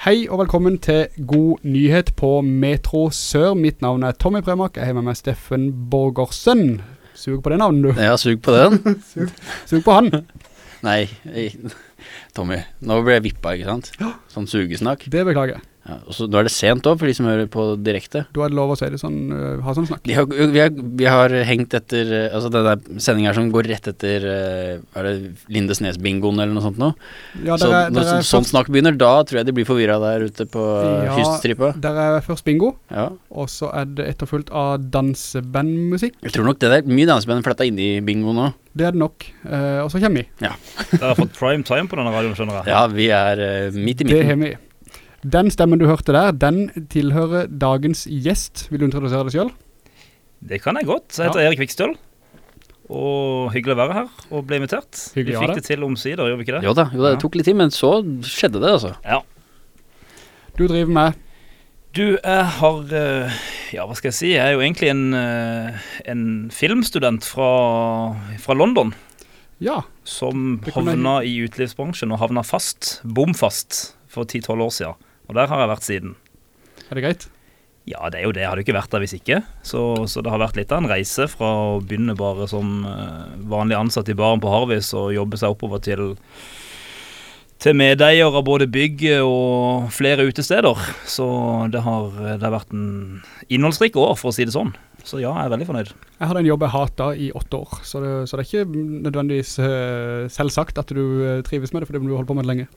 Hei og velkommen til God nyhet på Metro Sør. Mitt navn er Tommy Premak. Jeg har med meg Steffen Borgersen. Sug på det navnet, du. Ja, sug på den. Sug på han. Nei, jeg- Tommy, nå ble jeg vippa, ikke sant? Sånn sugesnakk. Det beklager jeg. Ja, og så, nå er det sent òg, for de som hører på direkte. Du hadde lov å si det sånn, uh, ha sånn snakk. Vi har, vi, har, vi har hengt etter uh, Altså den der sendinga som går rett etter uh, Er det Lindesnes-bingoen eller noe sånt noe? Ja, så er, når er, sånn snakk begynner, da tror jeg de blir forvirra der ute på Ja. kyststripa. der er først bingo, Ja. og så er det etterfulgt av dansebandmusikk. Jeg tror nok det er mye danseband fletta inn i bingoen òg. Det er det nok. Eh, og så kommer vi. Dere har fått prime time på denne radioen, skjønner jeg. Ja, vi er uh, midt i Det midten. har vi. Den stemmen du hørte der, den tilhører dagens gjest. Vil du introdusere deg selv? Det kan jeg godt. Jeg heter Ja. Erik Vikstøl. Og hyggelig å være her og bli invitert. Hyggelig vi fikk det. det til omsider, gjorde vi ikke det? Jo da, jo da, Ja. det tok litt tid, men så skjedde det, altså. Ja. Du driver med Du, jeg har eh, Ja, hva skal jeg si? Jeg er jo egentlig en, eh, en filmstudent fra, fra London. Ja, Som havna i utelivsbransjen og havna fast, bom fast, for 10-12 år siden. Og der har jeg vært siden. er det greit? Ja, det er jo det. Jeg hadde ikke vært der hvis ikke. Så, så det har vært litt av en reise fra å begynne bare som eh, vanlig ansatt i baren på Harvis og jobbe seg oppover til til medeier av både bygg og flere utesteder. Så det har, det har vært en innholdsrik år, for å si det sånn. Så ja, jeg er veldig fornøyd. Jeg hadde en jobb jeg hatet i åtte år, så det, så det er ikke nødvendigvis uh, selvsagt at du eh, trives med det, fordi du holde på med det lenge.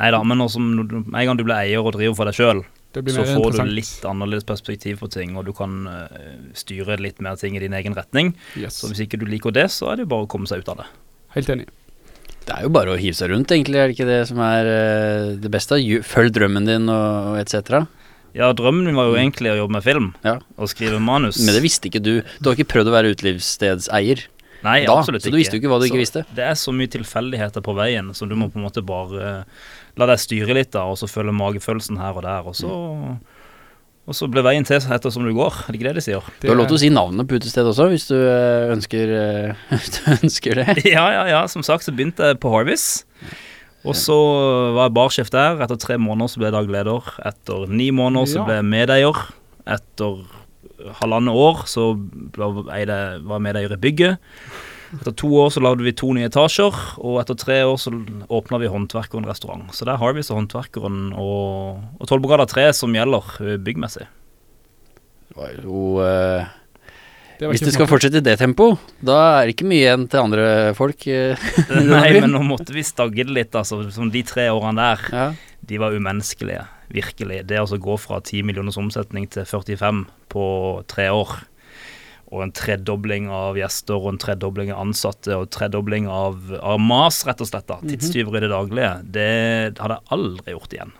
Nei da, men med en gang du blir eier og driver for deg sjøl, så får du litt annerledes perspektiv på ting, og du kan uh, styre litt mer ting i din egen retning. Yes. Så hvis ikke du liker det, så er det jo bare å komme seg ut av det. Helt enig. Det er jo bare å hive seg rundt, egentlig. Er det ikke det som er uh, det beste? Følg drømmen din og, og etc. Ja, drømmen min var jo egentlig å jobbe med film Ja. og skrive manus. Men det visste ikke du. Du har ikke prøvd å være utelivsstedseier Nei, da, absolutt så du visste jo ikke hva du ikke visste. Det er så mye tilfeldigheter på veien, så du må på en måte bare eh, la deg styre litt da, og så følge magefølelsen her og der, og så og så blir veien til etter som du går. Er det ikke det de sier? Du har lov til å si navnet på utestedet også, hvis du eh, ønsker, eh, hvis du ønsker det. Ja, ja, ja. Som sagt så begynte jeg på Harvis. Og så var jeg barsjef der. Etter tre måneder så ble jeg daglig leder. Etter ni måneder så ble jeg medeier. Etter halvannet år så ble- eide, var jeg medeier i bygget. Etter to år så lagde vi to nye etasjer, og etter tre år så åpna vi Håndverkeren restaurant. Så det er Harvis og Håndverkeren og, og Tollbrigada 3 som gjelder eh, byggmessig. Det var jo eh, Det Hvis du det skal fortsette i det tempoet, da er det ikke mye igjen til andre folk. eh. Nei, men nå måtte vi stagge det litt, altså. Som de tre årene der. Ja. de var umenneskelige, virkelig. Det å gå fra 10 millioners omsetning til 45 på tre år, og en tredobling av gjester og en tredobling av ansatte og tredobling av, av mas, rett og slett, da. tidstyver i det daglige, det hadde jeg aldri gjort igjen.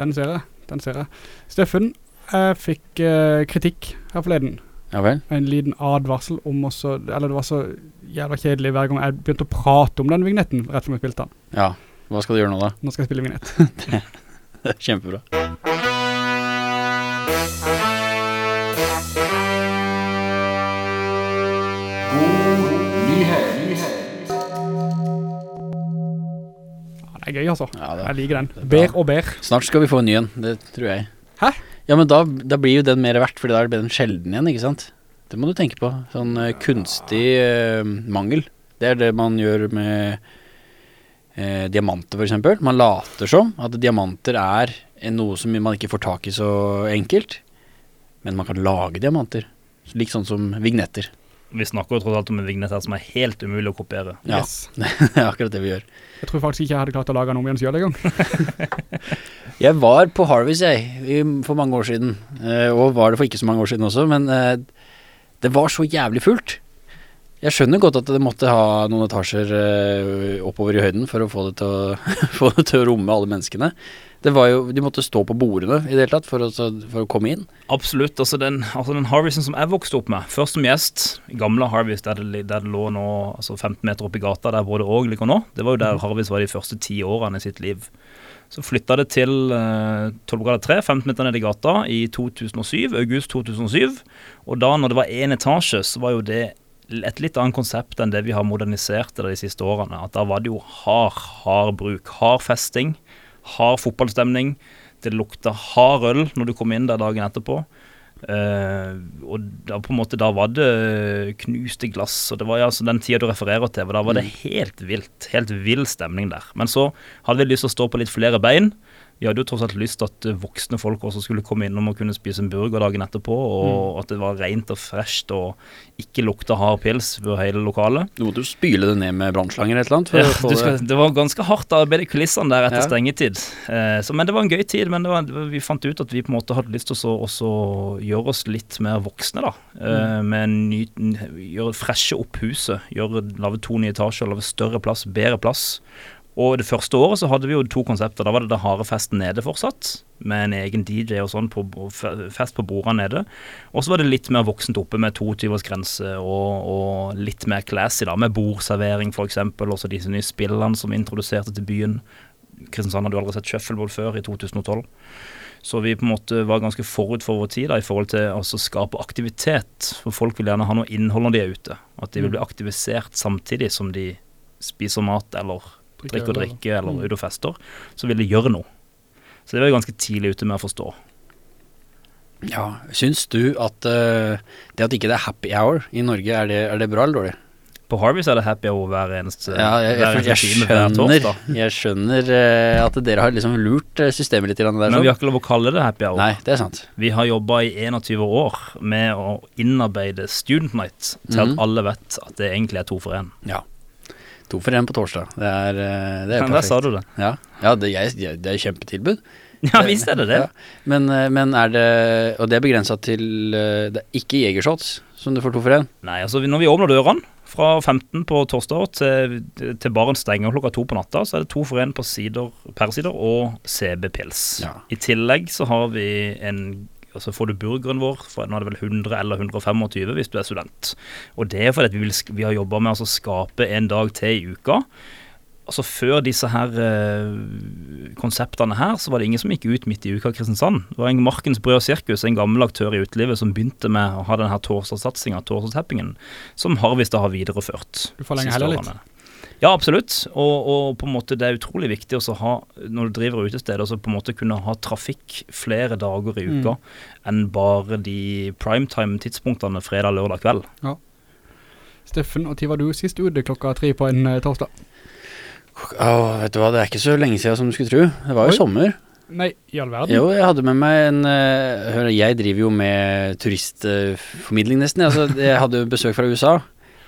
Den ser jeg, den ser jeg. Steffen, jeg fikk eh, kritikk her forleden. Ja vel. En liten advarsel om også, eller det var så jævla kjedelig hver gang jeg begynte å prate om den vignetten, rett før vi spilte den. Ja. Hva skal du gjøre nå, da? Nå skal jeg spille vignett. Det er Kjempebra. Ja, det er gøy altså. Ja, det, Jeg liker den. Det er. Ber og ber. Snart skal vi få en ny en, det tror jeg. Hæ? Ja, men da, da blir jo den mer verdt, for da blir den sjelden igjen, ikke sant? Det må du tenke på. Sånn uh, kunstig uh, mangel. Det er det man gjør med uh, diamanter, eksempel. Man later som at diamanter er noe som man ikke får tak i så enkelt. Men man kan lage diamanter. Litt sånn som vignetter. Vi snakker jo tross alt om en vignett her som er helt umulig å kopiere. Ja. Yes. Det er akkurat det vi gjør. Jeg tror faktisk ikke jeg hadde klart å lage noe med den sjøl engang. Jeg var på Harveys jeg, for mange år siden, eh, og var det for ikke så mange år siden også, men eh, det var så jævlig fullt. Jeg skjønner godt at det måtte ha noen etasjer eh, oppover i høyden for å få det til å, få det til å romme alle menneskene. Det var jo, De måtte stå på bordene i det hele tatt for å, for å komme inn. Absolutt. altså Den, altså den Harvisen som jeg vokste opp med, først som gjest, gamle Harvis der det, der det lå nå altså 15 meter opp i gata, der både òg ligger nå, det var jo der Harvis var de første ti årene i sitt liv. Så flytta det til Tollbrigade 3, 15 meter ned i gata, i 2007, august 2007. Og da, når det var én etasje, så var jo det et litt annet konsept enn det vi har modernisert det de siste årene. At da var det jo hard, hard bruk. Hard festing. Hard fotballstemning. Det lukta hard øl når du kom inn der dagen etterpå. Uh, og da på en måte da var det knuste glass, og det var ja, altså den tida du refererer til, da var det helt vilt. Helt vill stemning der. Men så hadde vi lyst til å stå på litt flere bein. Vi hadde jo tross alt lyst at eh, voksne folk også skulle komme innom og kunne spise en burger dagen etterpå, og at det var rent og fresht og ikke lukta hard pils ved hele lokalet. Du måtte jo spyle det ned med brannslanger eller. For Ja, skal, det. var ganske hardt arbeid i kulissene der etter Ja. stengetid. Eh, så, men det var en gøy tid. Men det var, vi fant ut at vi på en måte hadde lyst til å også gjøre oss litt mer voksne, da. Eh, med en ny, gjøre freshe opp huset. Gjøre, lage to nye etasjer, lage større plass, bedre plass. Og det første året så hadde vi jo to konsepter. Da var det det harde festen nede fortsatt, med en egen DJ og sånn, på, fest på bordene nede. Og så var det litt mer voksent oppe med 22-årsgrense og, og litt mer classy, da, med bordservering f.eks. Og så disse nye spillene som vi introduserte til byen. Kristiansand hadde jo aldri sett shuffleboard før, i 2012. Så vi på en måte var ganske forut for vår tid da, i forhold til å skape aktivitet. For folk vil gjerne ha noe innhold når de er ute. At de vil bli aktivisert samtidig som de spiser mat eller drikker og drikke eller Mm. ute og fester. Så vil de gjøre noe. Så det var jeg ganske tidlig ute med å forstå. Ja, Syns du at uh, det at ikke det er happy hour i Norge, er det, er det bra eller dårlig? På Harvey's er det happy hour hver eneste, Ja, jeg, jeg, jeg, jeg, skjønner, jeg skjønner uh, at dere har liksom lurt eh, systemet litt. Der, Men vi har ikke lov å kalle det happy hour. Nei, det er sant. Vi har jobba i 21 år med å innarbeide Student Night til Mhm. at alle vet at det egentlig er to for én. Ja. To for én på torsdag. Det er, eh, det er Der sa perfekt. du det. Ja, ja det, jeg, jeg- det er kjempetilbud. Ja visst er det det. Ja. Men, eh, men er det Og det er begrensa til eh, Det er ikke Jegershots som du får to for én? Nei, altså når vi åpner dørene fra 15 på torsdag til, til baren stenger klokka to på natta, så er det to for én på sider, per sider og CB Pils. Ja. I tillegg så har vi en Altså får du burgeren vår, for nå er det vel 100 eller 125 hvis du er student. Og det er fordi at vi, vil, vi har jobba med altså å skape en dag til i uka. Altså Før disse her eh, konseptene her, så var det ingen som gikk ut midt i uka i Kristiansand. Det var en Markens Brød og Sirkus, en gammel aktør i utelivet, som begynte med å ha denne torsdagssatsinga, torsdagstappingen, som Harvis da har videreført. Du forlenger heller litt. Ja, absolutt. Og, og på en måte det er utrolig viktig å ha, når du driver utesteder, så på en måte kunne ha trafikk flere dager i uka enn bare de primetime-tidspunktene fredag, lørdag kveld. Ja. Steffen, når var du sist ute klokka tre på en eh, torsdag? Åh, vet du hva, det er ikke så lenge siden som du skulle tro. Det var jo Oi. sommer. Nei, i all verden. Jo, jeg hadde med meg en eh, Hør, jeg driver jo med turistformidling, nesten. Altså, jeg hadde besøk fra USA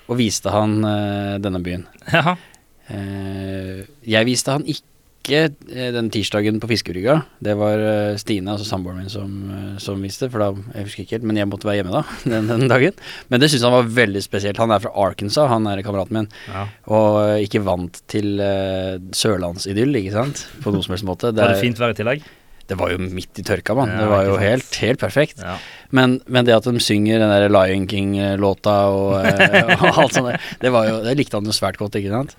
og viste han uh, denne byen. Ja, Uh, jeg viste han ikke eh, den tirsdagen på fiskebrygga. Det var eh, Stine, altså samboeren min, som, eh, som viste. For da, jeg husker ikke helt, men jeg måtte være hjemme da, den, den dagen. Men det syntes han var veldig spesielt. Han er fra Arkansas, han er kameraten min. ja. Og eh, ikke vant til sørlandsidyll, ikke sant? På noen som helst måte. Det Var det fint vær i tillegg? Det var jo midt i tørka, mann. Det var jo helt, helt perfekt. Men, men det at de synger den der Lion King-låta og, eh, og alt sånt, det var jo Det likte han jo svært godt, ikke sant.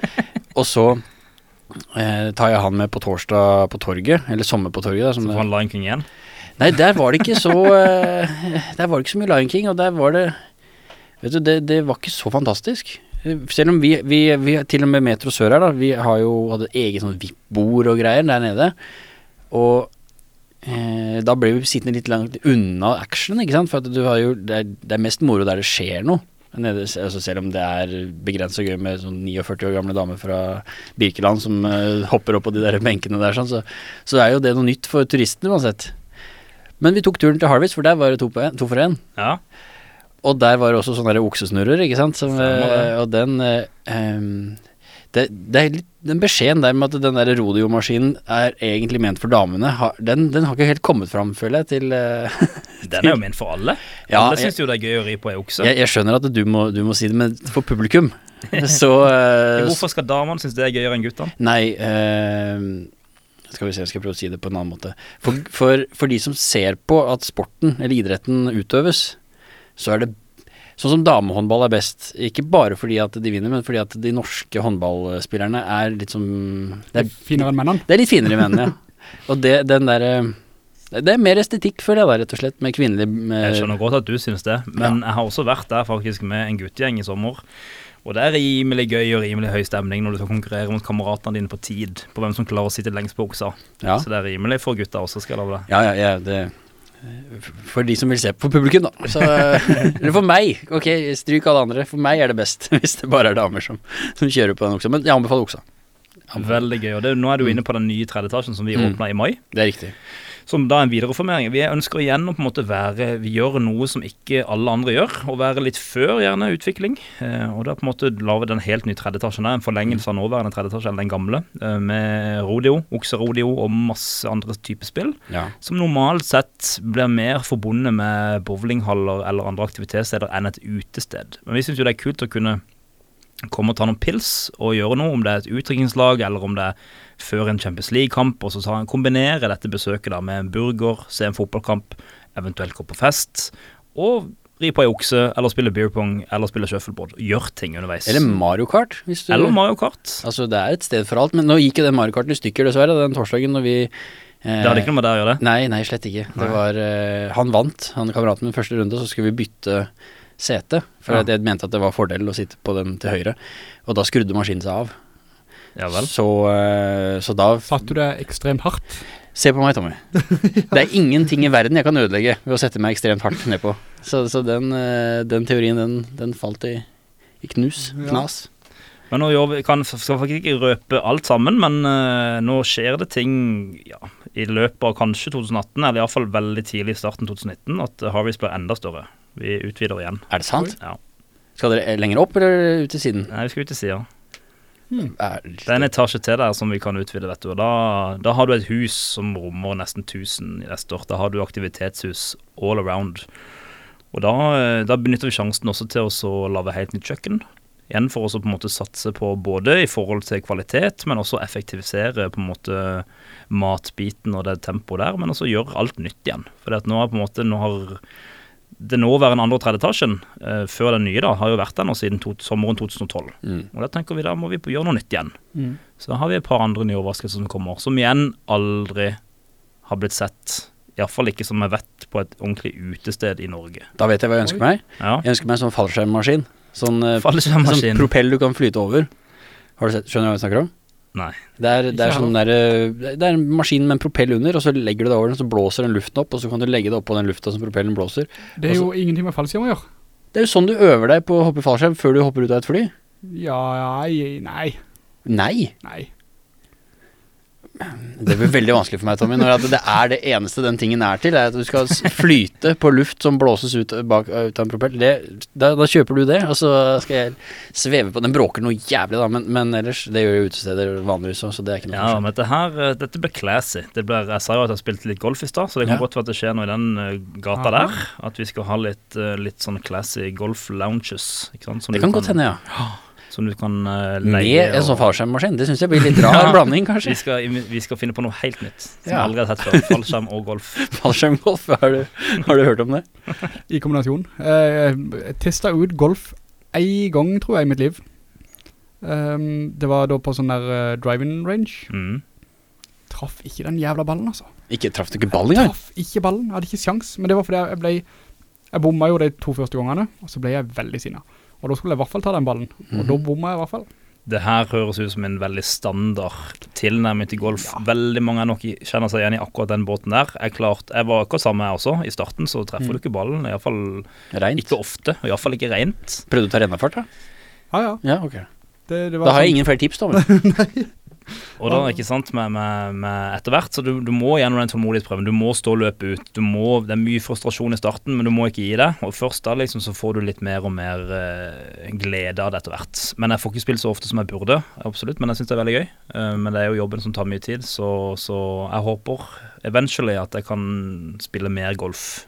Og så eh, tar jeg han med på torsdag på torget, eller sommer på torget. Da, Så får han Lion King igjen. nei, der var det ikke så eh, Der var det ikke så mye Lion King, og der var det Vet du, det, det var ikke så fantastisk. Selv om vi, vi, vi til og med Metro Sør her, da, vi har jo hadde eget sånn VIP-bord og greier der nede. Og eh, da ble vi sittende litt langt unna action, ikke sant. For at du har jo, det, er, det er mest moro der det skjer noe. Nede, altså selv om det er begrenset gøy med sånn 49 år gamle damer fra Birkeland som eh, hopper opp på de der benkene der, sånn, så, så er jo det noe nytt for turistene uansett. Men vi tok turen til Harvest, for der var det to, på en, to for én. Ja. Og der var det også sånne oksesnurrer, ikke sant? Som, eh, og den eh, det, det er litt Den beskjeden der med at den der rodeomaskinen er egentlig ment for damene, har, den, den har ikke helt kommet fram, føler jeg, til uh, Den er jo ment for alle. Ja, alle syns jo det er gøy å ri på ei okse. jeg, jeg skjønner at du må, du må si det, men for publikum så uh, Hvorfor skal damene synes det er gøyere enn guttene? Nei uh, Skal vi se, jeg skal prøve å si det på en annen måte. For, for, for de som ser på at sporten eller idretten utøves, så er det Sånn som damehåndball er best, ikke bare fordi at de vinner, men fordi at de norske håndballspillerne er litt som Det er, Finere enn mennene. det er litt finere enn mennene, ja. Og det, den derre Det er mer estetikk, føler jeg da, rett og slett, med kvinnelig Jeg skjønner godt at du synes det, men jeg har også vært der faktisk med en guttegjeng i sommer. Og det er rimelig gøy og rimelig høy stemning når du skal konkurrere mot kameratene dine på tid. På hvem som klarer å sitte lengst på oksa. Ja, Så det er rimelig for gutta også, skal jeg love deg. ja, ja, ja det For de som vil se på publikum, da. Så, eller for meg. Ok, stryk alle andre. For meg er det best, hvis det bare er damer som, som kjører på den oksa. Men jeg anbefaler oksa. Veldig gøy. Og det, nå er du inne på den nye tredje etasjen som vi Mm. åpna i mai. Det er riktig. Som da er en videreformering. Vi ønsker igjen å på en måte være Vi gjør noe som ikke alle andre gjør, og være litt før gjerne utvikling. Eh, og da på en måte lage den helt nye tredje etasjen der, en forlengelse av nåværende tredje etasje, eller den gamle, eh, med rodeo, okserodeo og masse andre typer spill. Ja. Som normalt sett blir mer forbundet med bowlinghaller eller andre aktivitetssteder enn et utested. Men vi syns jo det er kult å kunne komme og ta noen pils og gjøre noe, om det er et utdrikningslag eller om det er før en Champions League-kamp, og så kombinere dette besøket da med en burger, se en fotballkamp, eventuelt gå på fest, og ri på ei okse, eller spille beer pong, eller spille shuffleboard. Gjør ting underveis. Eller Mario Kart. Hvis du, Eller Mario Kart. Altså, det er et sted for alt. Men nå gikk jo den Mario Karten i stykker, dessverre, den torsdagen når vi eh, Det hadde ikke noe med det å gjøre, det. Nei, nei, slett ikke. Det var uh, Han vant, han kameraten min, første runde, så skulle vi bytte sete. For Ja. jeg mente at det var fordel å sitte på den til høyre. Og da skrudde maskinen seg av. Ja vel. Så, eh, så da Satt du deg ekstremt hardt? Se på meg, Tommy. Det er ingenting i verden jeg kan ødelegge ved å sette meg ekstremt hardt nedpå. Så, så den, eh, den teorien, den, den falt i, i knus. Ja. Knas. Men nå vi, kan, skal faktisk ikke røpe alt sammen, men uh, nå skjer det ting ja, i løpet av kanskje 2018, eller iallfall veldig tidlig i starten 2019, at Harveys blir enda større. Vi utvider igjen. Er det sant? Ja. Skal dere lenger opp eller ut til siden? Nei, vi skal ut til sida. Hmm. Det er en etasje til der som vi kan utvide, vet du. Og da, da har du et hus som rommer nesten 1000 gjester. Da har du aktivitetshus all around. Og da, eh, da benytter vi sjansen også til å lage helt nytt kjøkken. Igjen for oss å på en måte satse på både i forhold til kvalitet, men også effektivisere på en måte matbiten og det tempoet der, men også gjøre alt nytt igjen. For nå har måte nå har det nåværende andre og tredje etasjen, eh, før den nye, da, har jo vært der nå siden to, sommeren 2012. mm. Og da tenker vi da må vi gjøre noe nytt igjen. Mm. Så da har vi et par andre nye overraskelser som kommer, som igjen aldri har blitt sett. Iallfall ikke som jeg vet på et ordentlig utested i Norge. Da vet jeg hva jeg ønsker meg. Ja. Jeg ønsker meg en sånn fallskjermmaskin. Sånn, eh, sånn propell du kan flyte over. Har du sett, skjønner du hva jeg snakker om? Nei. Det er, det er sånn der, det er en maskin med en propell under, og så legger du det over den, så blåser den luften opp, og så kan du legge det oppå den lufta som propellen blåser. Det er jo ingenting med fallskjerm å gjøre. Det er jo sånn du øver deg på å hoppe fallskjerm før du hopper ut av et fly. Ja, nei, nei, Nei. Det blir veldig vanskelig for meg, Tommy, når det er det eneste den tingen er til, er at du skal flyte på luft som blåses ut, bak, ut av en propell. Det, da, da kjøper du det, og så skal jeg sveve på Den bråker noe jævlig, da, men, men ellers Det gjør jo utesteder vanligvis òg, så det er ikke noe Ja, forskjell. men dette her, eh, dette blir classy. Det blir, jeg sa jo at jeg spilte litt golf i stad, så det kan Ja. godt være at det skjer noe i den eh, gata Aha. der. At vi skal ha litt, eh, litt sånn classy golf-lounges. ikke sant? Som Det kan godt hende, ja. Som du kan uh, Med en sånn fallskjermmaskin. Det syns jeg blir litt rar Ja. blanding, vi kanskje. skal, vi skal finne på noe helt nytt. Som Ja. jeg aldri har sett før. Fallskjerm og golf. Fallskjermgolf, har du, har du hørt om det? I kombinasjon. Uh, Jeg testa ut golf en gang, tror jeg, i mitt liv. Um, det var da på sånn der Drive-in range. Mm. Traff ikke den jævla ballen, altså. Ikke traff du ikke ballen engang? Traff ikke ballen, jeg hadde ikke sjans. Men det var fordi jeg ble Jeg bomma jo de to første gangene, og så ble jeg veldig sinna. Og da skulle jeg i hvert fall ta den ballen. Og da bomma jeg i hvert fall. Det her høres ut som en veldig standard tilnærming til golf. Veldig mange nok kjenner seg igjen i akkurat den båten der. Jeg, klart, jeg var akkurat samme her også. I starten så treffer Mm. du ikke ballen. Iallfall ikke ofte. og Iallfall ikke rent. Prøvde du å ta rennafart, da? Ja, ja. Ja, ok. Det, det var Da har jeg sånn- ingen flere tips, Tommy. Og da, ikke sant, med, med, med etter hvert, så du, du må gjennom den tålmodighetsprøven. Du må stå og løpe ut. Du må, det er mye frustrasjon i starten, men du må ikke gi det. Og først da liksom så får du litt mer og mer uh, glede av det etter hvert. Men jeg får ikke spilt så ofte som jeg burde, absolutt, men jeg syns det er veldig gøy. Uh, men det er jo jobben som tar mye tid, så, så jeg håper eventually at jeg kan spille mer golf.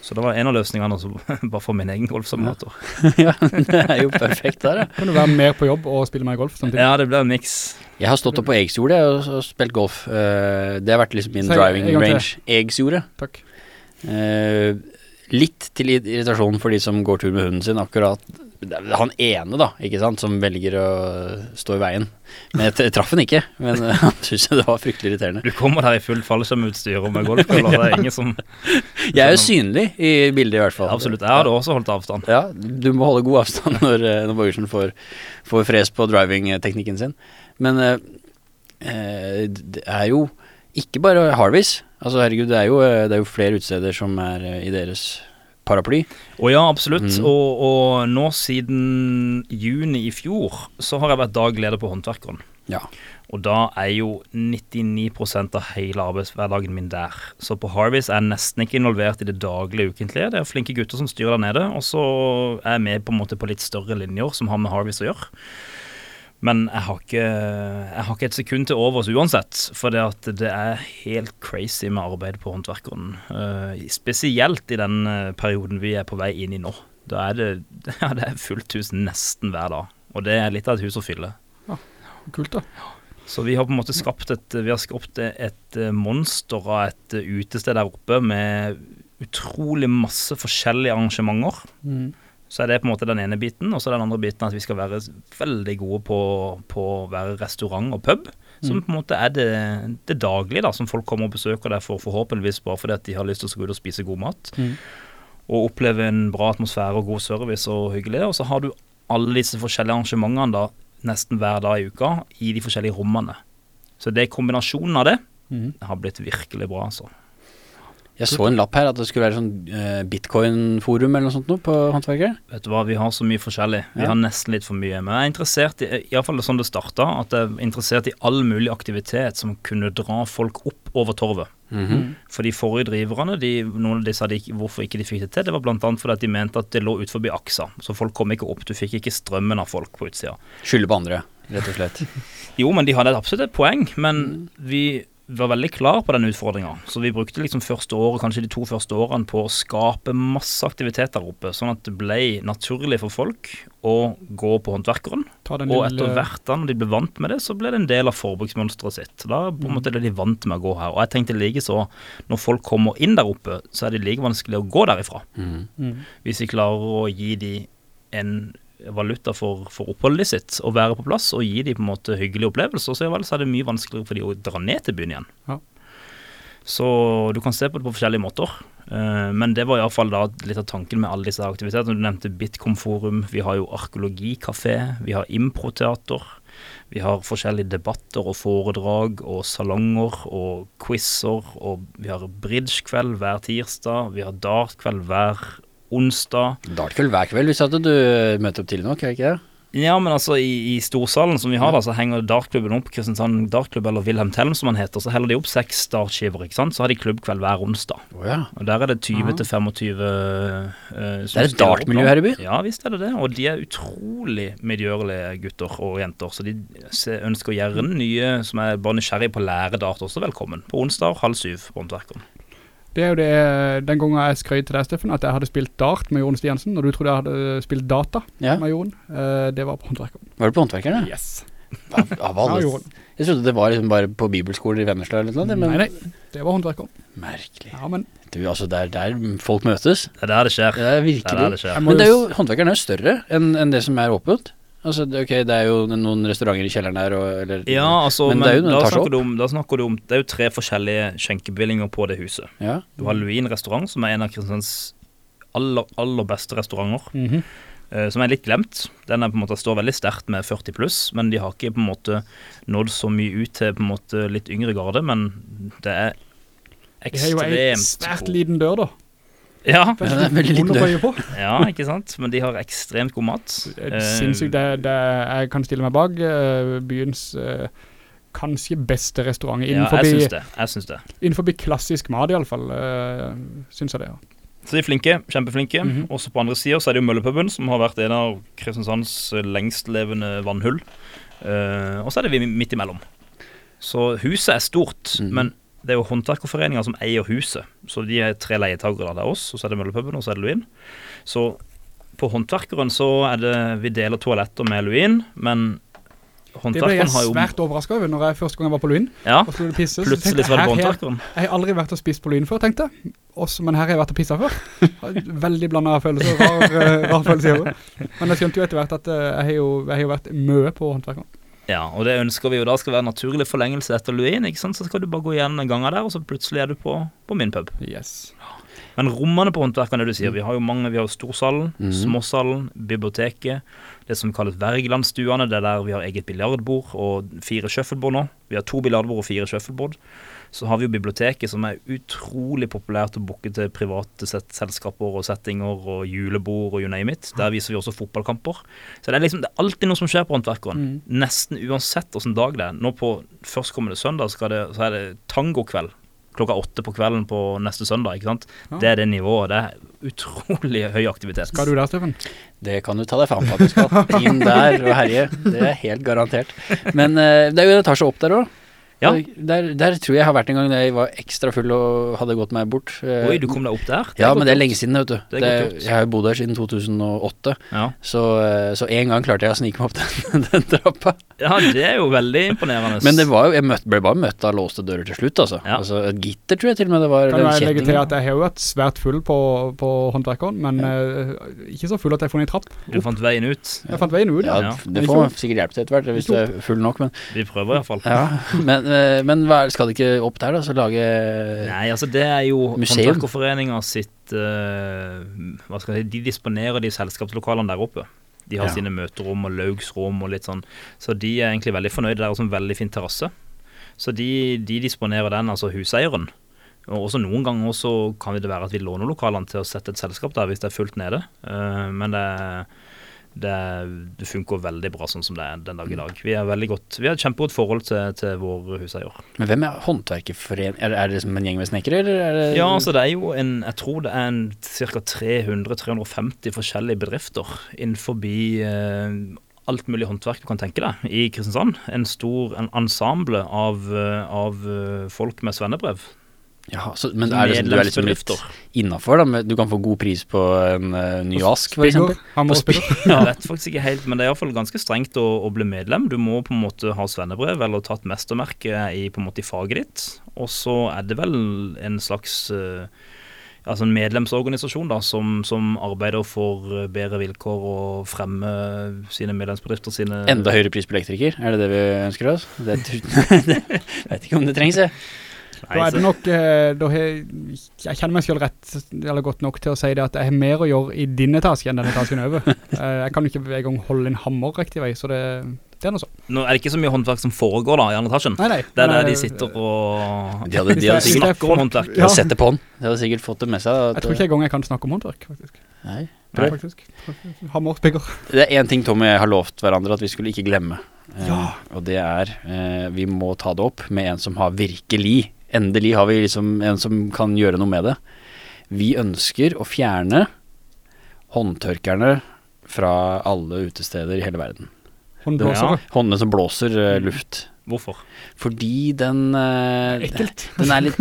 Så det var en av løsningene, altså, bare for min egen golfsimulator. ja, det er jo perfekt der, ja. Kan du være mer på jobb og spille mer golf samtidig? Ja, det ble en miks. Jeg har stått opp på eggsjordet og, og spilt golf. Eh, det har vært liksom min driving range. eggsjordet Takk. Eh, litt til irritasjon for de som går tur med hunden sin, akkurat. Han ene, da, ikke sant, som velger å stå i veien. Men jeg, traff han ikke, men han syntes det var fryktelig irriterende. Du kommer der i fullt fallskjermutstyr og med golfkøller, det er ingen som Jeg er jo synlig i bildet, i hvert fall. Absolutt. Jeg hadde også holdt avstand. Ja, du må holde god avstand når, når Borgersen får, får fres på driving-teknikken sin. Men eh, eh, det er jo ikke bare Harvis. Altså herregud, det er jo, eh, det er jo flere utesteder som er eh, i deres paraply. Å ja, absolutt. Mm. Og, og nå siden juni i fjor så har jeg vært dagleder på Håndverkeren. Ja. Og da er jo 99% av hele arbeidshverdagen min der. Så på Harvis er jeg nesten ikke involvert i det daglige ukentlige. Det er flinke gutter som styrer der nede. Og så er jeg med på på litt større linjer som har med Harvis å gjøre. Men jeg har ikke, jeg har ikke et sekund til overs uansett, for det, at det er helt crazy med arbeid på Håndverkeren. Uh, spesielt i den eh, perioden vi er på vei inn i nå. Da er det, ja, det er fullt hus nesten hver dag. Og det er litt av et hus å fylle. Ja, Kult, da. Så vi har på en måte skapt et, vi har skapt et eh, monster av et utested der oppe med utrolig masse forskjellige arrangementer. Så er det på en måte den ene biten, og så den andre biten at vi skal være veldig gode på, på å være restaurant og pub. Som på en måte er det, det daglige, da, som folk kommer og besøker der for forhåpentligvis bare fordi at de har lyst til å gå ut og spise god mat. Mm. Og oppleve en bra atmosfære og god service og hyggelig. Og så har du alle disse forskjellige arrangementene da nesten hver dag i uka i de forskjellige rommene. Så det er kombinasjonen av det det har blitt virkelig bra, altså. Jeg så en lapp her at det skulle være sånn eh, bitcoin-forum eller noe sånt noe på håndverket. Vet du hva, vi har så mye forskjellig. Vi Ja. har nesten litt for mye. Men jeg er interessert i, iallfall sånn det starta, at jeg er interessert i all mulig aktivitet som kunne dra folk opp over torvet. Mhm. For de forrige driverne, de, noen av de sa de, hvorfor ikke de fikk det til, det var bl.a. fordi at de mente at det lå ut forbi aksa. Så folk kom ikke opp. Du fikk ikke strømmen av folk på utsida. Skylde på andre, rett og slett. Jo, men de hadde absolutt et poeng. Men Mm. vi var veldig klar på den utfordringa. Så vi brukte liksom første året, kanskje de to første årene på å skape masse aktivitet der oppe. Sånn at det ble naturlig for folk å gå på Håndverkeren. Og etter hvert da når de ble vant med det, så ble det en del av forbruksmønsteret sitt. Da på en måte er de vant med å gå her. Og jeg tenkte likeså, når folk kommer inn der oppe, så er det like vanskelig å gå derifra. Mhm. Mm. Hvis vi klarer å gi de en valuta for, for oppholdet sitt, å være på plass, og gi dem på en måte hyggelige opplevelser, så, vel, så er det mye vanskeligere for dem å dra ned til byen igjen. Ja. Så du kan se på det på forskjellige måter. Eh, men det var iallfall litt av tanken med alle disse aktivitetene. Du nevnte Bitcom-forum, vi har jo arkeologikafé, vi har improteater. Vi har forskjellige debatter og foredrag og salonger og quizer, og vi har bridgekveld hver tirsdag, vi har dartkveld hver onsdag. Dartkveld hver kveld hvis at du møter opp tidlig nok, er det ikke det? Ja, men altså i, i storsalen som vi har da, så henger dartklubben opp Kristiansand Dartklubb, eller Wilhelm Telm som han heter, så heller de opp seks dartskiver, ikke sant. Så har de klubbkveld hver onsdag. Oh, ja. Og der er det 20-25 uh, Det er et dartmiljø her i byen? Ja, visst er det det. Og de er utrolig medgjørlige gutter og jenter. Så de ønsker gjerne nye som er bare nysgjerrige på å lære dart også velkommen. På onsdag halv syv på Håndverkeren. Det er jo det, den gangen jeg skrøy til deg, Steffen, at jeg hadde spilt dart med Jon Stiansen, og du trodde jeg hadde spilt data ja. med Jon. Uh, det var på håndverkeren. Var du på Håndverkeren? ja? Yes. Av, av Ja, alle Jeg trodde det var liksom bare på bibelskoler i Vennesla eller noe sånt, men Nei, nei, det var håndverkeren. merkelig. Ja, men Du, altså, det er der folk møtes. Det er der det skjer. Det er virkelig. Det er der det skjer. Men det er jo håndverkeren er jo større enn enn det som er åpent. Altså, ok, det er jo noen restauranter i kjelleren der, og, eller Ja, altså, Men men, det er jo da, snakker om, da snakker du om Det er jo tre forskjellige skjenkebevillinger på det huset. Ja. Du har Luin restaurant, som er en av Kristiansands aller, aller beste restauranter. Mm -hmm. uh, som er litt glemt. Den er på en måte står veldig sterkt med 40 pluss, men de har ikke på en måte nådd så mye ut til på en måte litt yngre garde. Men det er ekstremt Det er jo en ekstremt svært liten dør, da. Ja, det er veldig liten ja, ikke sant. Men de har ekstremt god mat. Eh, Sinnssykt. Det, det, jeg kan stille meg bak eh, byens eh, kanskje beste restaurant Ja, jeg syns det. Jeg syns det. innenfor klassisk mat, iallfall. Uh, syns jeg det, ja. Så de er flinke, kjempeflinke. Mhm. Også på andre sida er det jo Møllepuben, som har vært en av Kristiansands lengstlevende vannhull. Eh, og så er det vi midt imellom. Så huset er stort, mm. men det er jo Håndverkerforeninga som eier huset. Så de er tre leietakere. Det er oss, og så er det Møllepuben, og så er det Luin. Så på Håndverkeren så er det Vi deler toaletter med Luin, men Det ble jeg svært overraska over når jeg første gang jeg var på Lyn. Ja, pisse, plutselig var det på Håndverkeren. jeg har aldri vært og spist på Lyn før, tenkte jeg. Også, men her har jeg vært og pissa før. Veldig blanda følelser. Rar, eh, rar følelse. Men jeg skjønte jo etter hvert at eh, jeg har jo, jeg har jo vært mye på håndverkeren. Ja, og det ønsker vi jo da skal være naturlig forlengelse etter Luin, ikke sant? Så skal du bare gå gjennom en gang der, og så plutselig er du på, på min pub. Yes. Men Men rommene på håndverkerne, du sier, vi har jo mange. Vi har jo Storsalen, mm. Småsalen, biblioteket. Det som kalles Wergelandstuene, det er der vi har eget biljardbord og fire shuffleboard nå. Vi har to biljardbord og fire shuffleboard. Så har vi jo biblioteket, som er utrolig populært å booke til private set selskaper og settinger og julebord og you name it. Der viser vi også fotballkamper. Så det er liksom det er alltid noe som skjer på Håndverkeren. Nesten uansett åssen dag det er. Nå på førstkommende søndag skal det, så er det tangokveld klokka åtte på kvelden på neste søndag. ikke sant? Ja. Det er det nivået. Det er utrolig høy aktivitet. Skal du der, Steffen? Det kan du ta deg fram på at du skal. Inn der og herje. Det er helt garantert. Men eh, det er jo en etasje opp der òg. Ja. Der, der tror jeg jeg har vært en gang da jeg var ekstra full og hadde gått meg bort. Eh, Oi, du kom deg opp der? Ja, men det er lenge siden, vet du. Det er Det jeg har jo bodd her siden 2008, Ja. så, eh, så en gang klarte jeg å snike meg opp den, den trappa. ja, det er jo veldig imponerende. Men det var jo, jeg møtte, ble bare møtt av låste dører til slutt, altså. Ja. altså. Et gitter tror jeg til og med det var. Kan jeg legge til at jeg har jo vært svært full på, på håndverkeren, men eh, ikke så full at jeg har funnet en trapp. Du fant veien ut. Jeg fant veien ut, ja. Ja, Ja. det får man sikkert hjelp til etter hvert, hvis du er full nok, men, Vi prøver iallfall. ja. men, men hva, er- skal det ikke opp der, da? Så lage Nei, altså det er jo Museum. Håndverkerforeninga sitt uh, Hva skal jeg si De disponerer de selskapslokalene der oppe. De har Ja. sine møterom og laugsrom og litt sånn. Så de er egentlig veldig fornøyde. Det er også en veldig fin terrasse. Så de, de disponerer den, altså huseieren. Og også noen ganger så kan det være at vi låner lokalene til å sette et selskap der hvis det er fullt nede. Uh, men det, det, det funker veldig bra sånn som det er den dag i dag. Vi, er godt, vi har et kjempegodt forhold til, til vår huseier. Men hvem er håndverkerforening? Er, er det liksom en gjeng med snekkere, eller er det Ja, altså det er jo en Jeg tror det er en ca. 300-350 forskjellige bedrifter innenfor eh, alt mulig håndverk du kan tenke deg i Kristiansand. En stor en ensemble av, eh, av eh, folk med svennebrev. Ja, så, men er det sånn, du er liksom litt Medlemsbedrifter. innafor, da? Du kan få god pris på en uh, ny ask, På. Jeg vet faktisk ikke helt, men det er iallfall ganske strengt å, å bli medlem. Du må på en måte ha svennebrev eller tatt mestermerke i, på en måte i faget ditt. Og så er det vel en slags uh, altså en medlemsorganisasjon da, som, som arbeider for eh, bedre vilkår og fremme sine medlemsbedrifter sine Enda høyere pris på elektriker, er det det vi ønsker oss? Det vet ikke om det trengs, jeg. Da er det nok eh, da har, Jeg kjenner meg selv rett eller godt nok til å si det at jeg har mer å gjøre i din etasje enn den etasjen over. Eh, jeg kan ikke ikke engang holde en hammer riktig vei, så det, det er noe sånn. Nå er det ikke så mye håndverk som foregår da i andre etasjen. Nei, nei. Det er der de eh, sitter og De hadde, de hadde sikkert er snakker om håndverk. Ja. hadde sett det på den. De hadde sikkert fått det med seg. At, Jeg tror ikke engang jeg kan snakke om håndverk, faktisk. Nei. Nei, faktisk. Hammer og. Det er én ting Tom og jeg har lovt hverandre at vi skulle ikke glemme. Eh, Ja. Og det er eh, Vi må ta det opp med en som har virkelig Endelig har vi liksom en som kan gjøre noe med det. Vi ønsker å fjerne håndtørkerne fra alle utesteder i hele verden. Håndblåsere. Håndene som blåser eh, luft. Hvorfor? Fordi den eh, Ekkelt. Den er litt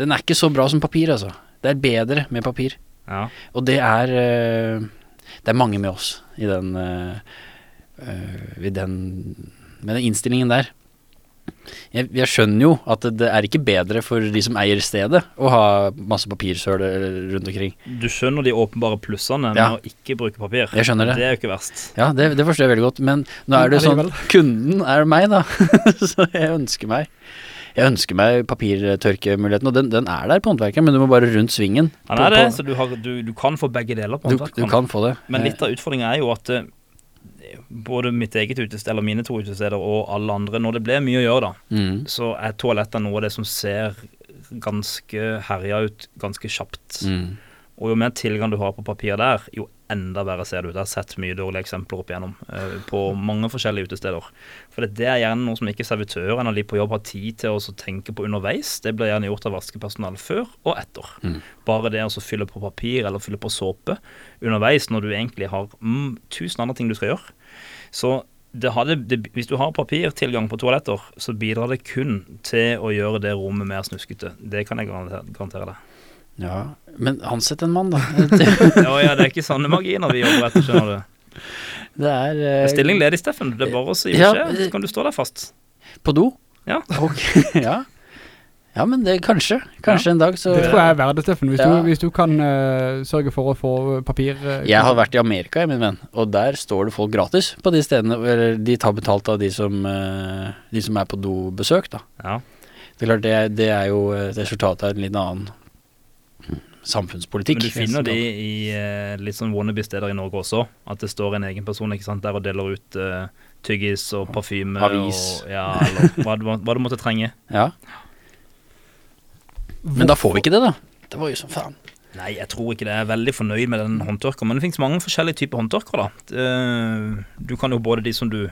Den er ikke så bra som papir, altså. Det er bedre med papir. Ja. Og det er eh, Det er mange med oss i den i den Med den innstillingen der. Jeg, jeg skjønner jo at det, det er ikke bedre for de som eier stedet, å ha masse papirsøl eh, rundt omkring. Du skjønner de åpenbare plussene Ja. med å ikke bruke papir. Jeg skjønner det. Det er jo ikke verst. Ja, det, det forstår jeg veldig godt, men nå er det Men sånn. Kunden er meg, da. Så jeg ønsker meg Jeg ønsker meg papirtørkemuligheten, og den, den er der på håndverket, men du må bare rundt svingen. Han på- er det, så du, har, du, du kan få begge deler på du, håndverkeren. du kan få det. Men litt av utfordringen er jo at eh, både mitt eget utested, eller mine to utesteder, og alle andre, når det blir mye å gjøre, da, mm. så er toaletter noe av det som ser ganske herja ut ganske kjapt. Mm. Og jo mer tilgang du har på papir der, jo enda verre ser det ut. Jeg har sett mye dårlige eksempler opp igjennom eh, på mange forskjellige utesteder. For det, er gjerne noe som ikke servitøren eller de på jobb har tid til å tenke på underveis. Det blir gjerne gjort av vaskepersonell før og etter. Mm. Bare det å fylle på papir eller fylle på såpe underveis når du egentlig har mm, tusen andre ting du skal gjøre. Så det hadde, det, hvis du har papirtilgang på toaletter, så bidrar det kun til å gjøre det rommet mer snuskete. Det kan jeg garantere, garantere deg. Ja, men ansett en mann, da. Ja, ja, det er ikke sanne marginer vi jobber etter, skjønner du. Det er er Stilling ledig, Steffen. Det er bare å si Ja, beskjed, eh, så kan du stå der fast. På do? Ja. Okay, ja. Ja, men det kanskje. Kanskje en dag, så Det tror jeg er verdt det, Steffen. Hvis, Ja. du, hvis du kan uh, sørge for å få papir uh, Jeg har vært i Amerika, min venn, og der står det folk gratis på de stedene. Eller de tar betalt av de som, uh, de som er på dobesøk, da. Ja. Det er klart, det, det er jo resultatet resultat av en litt annen samfunnspolitikk. Men du finner de i eh, litt sånn wannabe-steder i Norge også. At det står en egen person ikke sant, der og deler ut eh, tyggis og parfyme. Avis. Og, ja, eller hva, du hva du måtte trenge. Ja, men da får vi ikke det, da. Det var jo som faen. Nei, jeg tror ikke det. Jeg er veldig fornøyd med den håndtørkeren. Men det finnes mange forskjellige typer håndtørkere, da. Eh, Du kan jo både de som du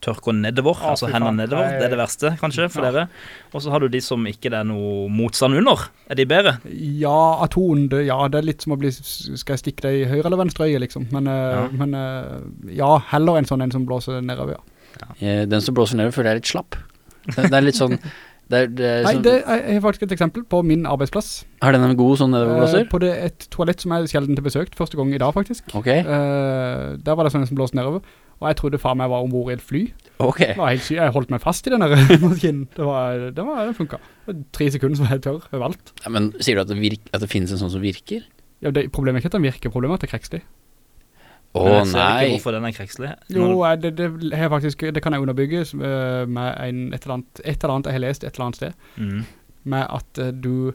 tørker nedover, Å, altså hendene nedover. Det er det verste, kanskje, for Ja. dere. Og så har du de som ikke det er noe motstand under. Er de bedre? Ja, aton, det, ja, det er litt som å bli, skal jeg stikke deg i høyre eller venstre øye, liksom. Men, eh, Ja. men eh, ja, heller en sånn en som blåser nedover, ja. ja. Den som blåser nedover, føler jeg er litt slapp. Det, det er litt sånn det er, det er Nei, det er, jeg har faktisk et eksempel på min arbeidsplass. Har den en god sånn Eh, nedoverblåser? på det, et toalett som jeg sjelden til besøkt, første gang i dag faktisk. Ok, Eh, der var det sånn som blåste nedover, og jeg trodde faen meg var ombord i et fly. ok. Det var helt sykt, jeg holdt meg fast i den der maskinen. Det var, det var, det funket. Tre sekunder som jeg tør, overalt. Ja, men sier du at det, virk, at det finnes en sånn som virker? Ja, det, problemet er ikke at den virker, problemet er at det er krekslig. Å oh, jeg ser ikke hvorfor den er krekselig. Jo, eh, det, det, faktisk, det kan jeg underbygge eh, med en, et, eller annet, et eller annet jeg har lest et eller annet sted, Mm. med at du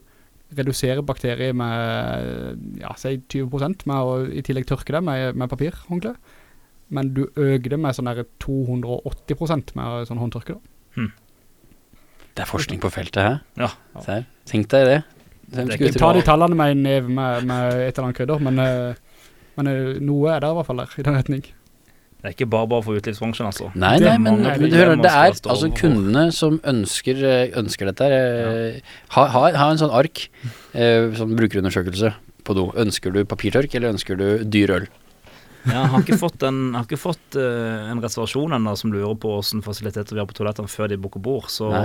reduserer bakterier med, ja, si 20% med å i tillegg tørke det med, med papirhåndkle, men du øker det med sånn 280% med sånn håndtørke da. Det er forskning på feltet her. Ja. ja. Tenk deg det. Jeg Det er skulle ikke Ta de tallene med en neve med, med et eller annet krydder, men, eh, men eh, noe er der i hvert fall der, i den retning. Det er ikke bare bare for utelivsbransjen, altså. Nei, nei, men, men du hører, det er altså kundene som ønsker, eh, ønsker dette her. Ja. Ha, ha, ha en sånn ark, eh, sånn brukerundersøkelse på do. Ønsker du papirtørk, eller ønsker du dyr øl? Ja, jeg har ikke fått en, har ikke fått, uh, en reservasjon ennå som lurer på hvilke fasiliteter vi har på toalettene før de booker bord, så Nei.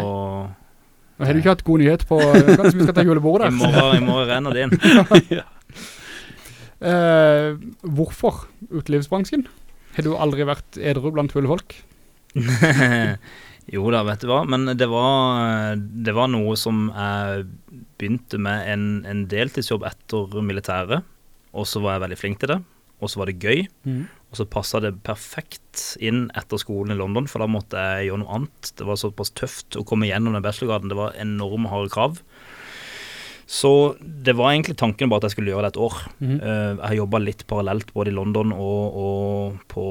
Har du ikke hatt god nyhet på, kanskje vi skal ta julebordet? i der. morgen, i morgen renner det inn. Eh, hvorfor utelivsbransjen? Har du aldri vært edru blant fulle folk? jo da, vet du hva. Men det var, det var noe som jeg begynte med en, en deltidsjobb etter militæret. Og så var jeg veldig flink til det. Og så var det gøy. Og så passa det perfekt inn etter skolen i London, for da måtte jeg gjøre noe annet. Det var såpass tøft å komme gjennom den bachelorgraden. Det var enorme harde krav. Så det var egentlig tanken bare at jeg skulle gjøre det et år. Eh, jeg har jobba litt parallelt både i London og, og på,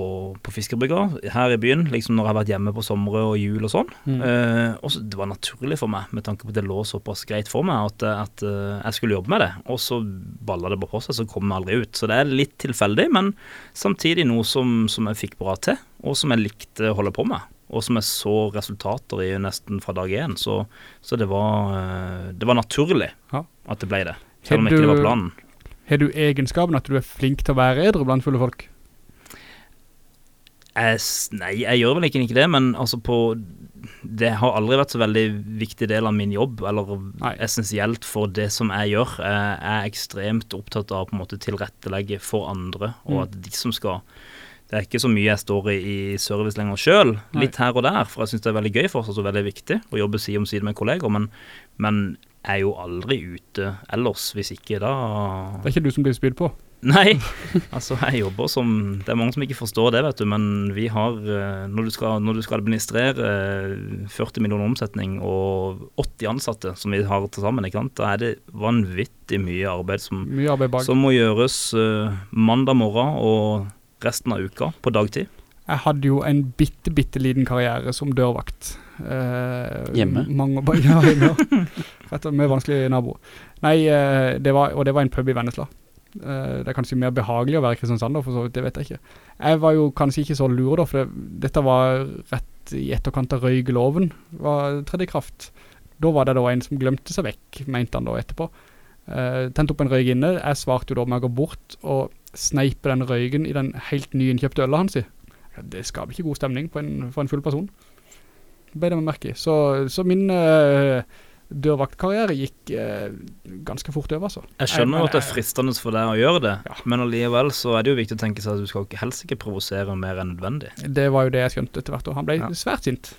på fiskerbrygga her i byen, liksom når jeg har vært hjemme på somre og jul og sånn. Mm. Eh, og så Det var naturlig for meg, med tanke på at det lå såpass greit for meg, at, at eh, jeg skulle jobbe med det. Og så balla det bare på seg, så kom jeg aldri ut. Så det er litt tilfeldig, men samtidig noe som, som jeg fikk bra til, og som jeg likte å holde på med. Og som jeg så resultater i nesten fra dag én. Så, så det, var, eh, det var naturlig Ja. at det ble det. Selv om ikke det var planen. Har du egenskapen at du er flink til å være edru blant fulle folk? Jeg, nei, jeg gjør vel ikke, ikke det, men altså på Det har aldri vært så veldig viktig del av min jobb, eller Nei. essensielt for det som jeg gjør. Jeg er ekstremt opptatt av på en måte tilrettelegge for andre, og Mm. at de som skal Det er ikke så mye jeg står i i service lenger sjøl, litt her og der, for jeg syns det er veldig gøy for oss og veldig viktig å jobbe side om side med kolleger, men, men jeg er jo aldri ute ellers, hvis ikke da Det er ikke du som blir spydd på. Nei, altså jeg jobber som Det er mange som ikke forstår det, vet du, men vi har eh, Når du skal, når du skal administrere eh, 40 millioner omsetning og 80 ansatte som vi har til sammen, ikke sant, da er det vanvittig mye arbeid som, Mye arbeid som må gjøres eh, mandag morgen og resten av uka på dagtid. Jeg hadde jo en bitte, bitte liten karriere som dørvakt. Eh, Hjemme? Mange, ja, hjemme. Rett og med vanskelig nabo. Nei, eh, det var, og det var en pub i Vennesla. Eh, det er kanskje mer behagelig å være i Kristiansand, for så vidt, det vet jeg ikke. Jeg var jo kanskje ikke så lur da, for det, dette var rett i etterkant av røygeloven var tredje i kraft. Da var det da en som glemte seg vekk, mente han da etterpå. Eh, tente opp en røyk inne. Jeg svarte jo da med å gå bort og sneipe den røygen i den helt nyinnkjøpte øla hans i. Det skaper ikke god stemning på en, for en full person. Det ble det man merke i. Så, så min eh, dørvaktkarriere gikk eh, ganske fort over, altså. Jeg skjønner jo at det er fristende for deg å gjøre det, Ja. men allikevel så er det jo viktig å tenke seg at du skal helst ikke provosere mer enn nødvendig. Det var jo det jeg skjønte etter hvert, og han ble Ja. svært sint.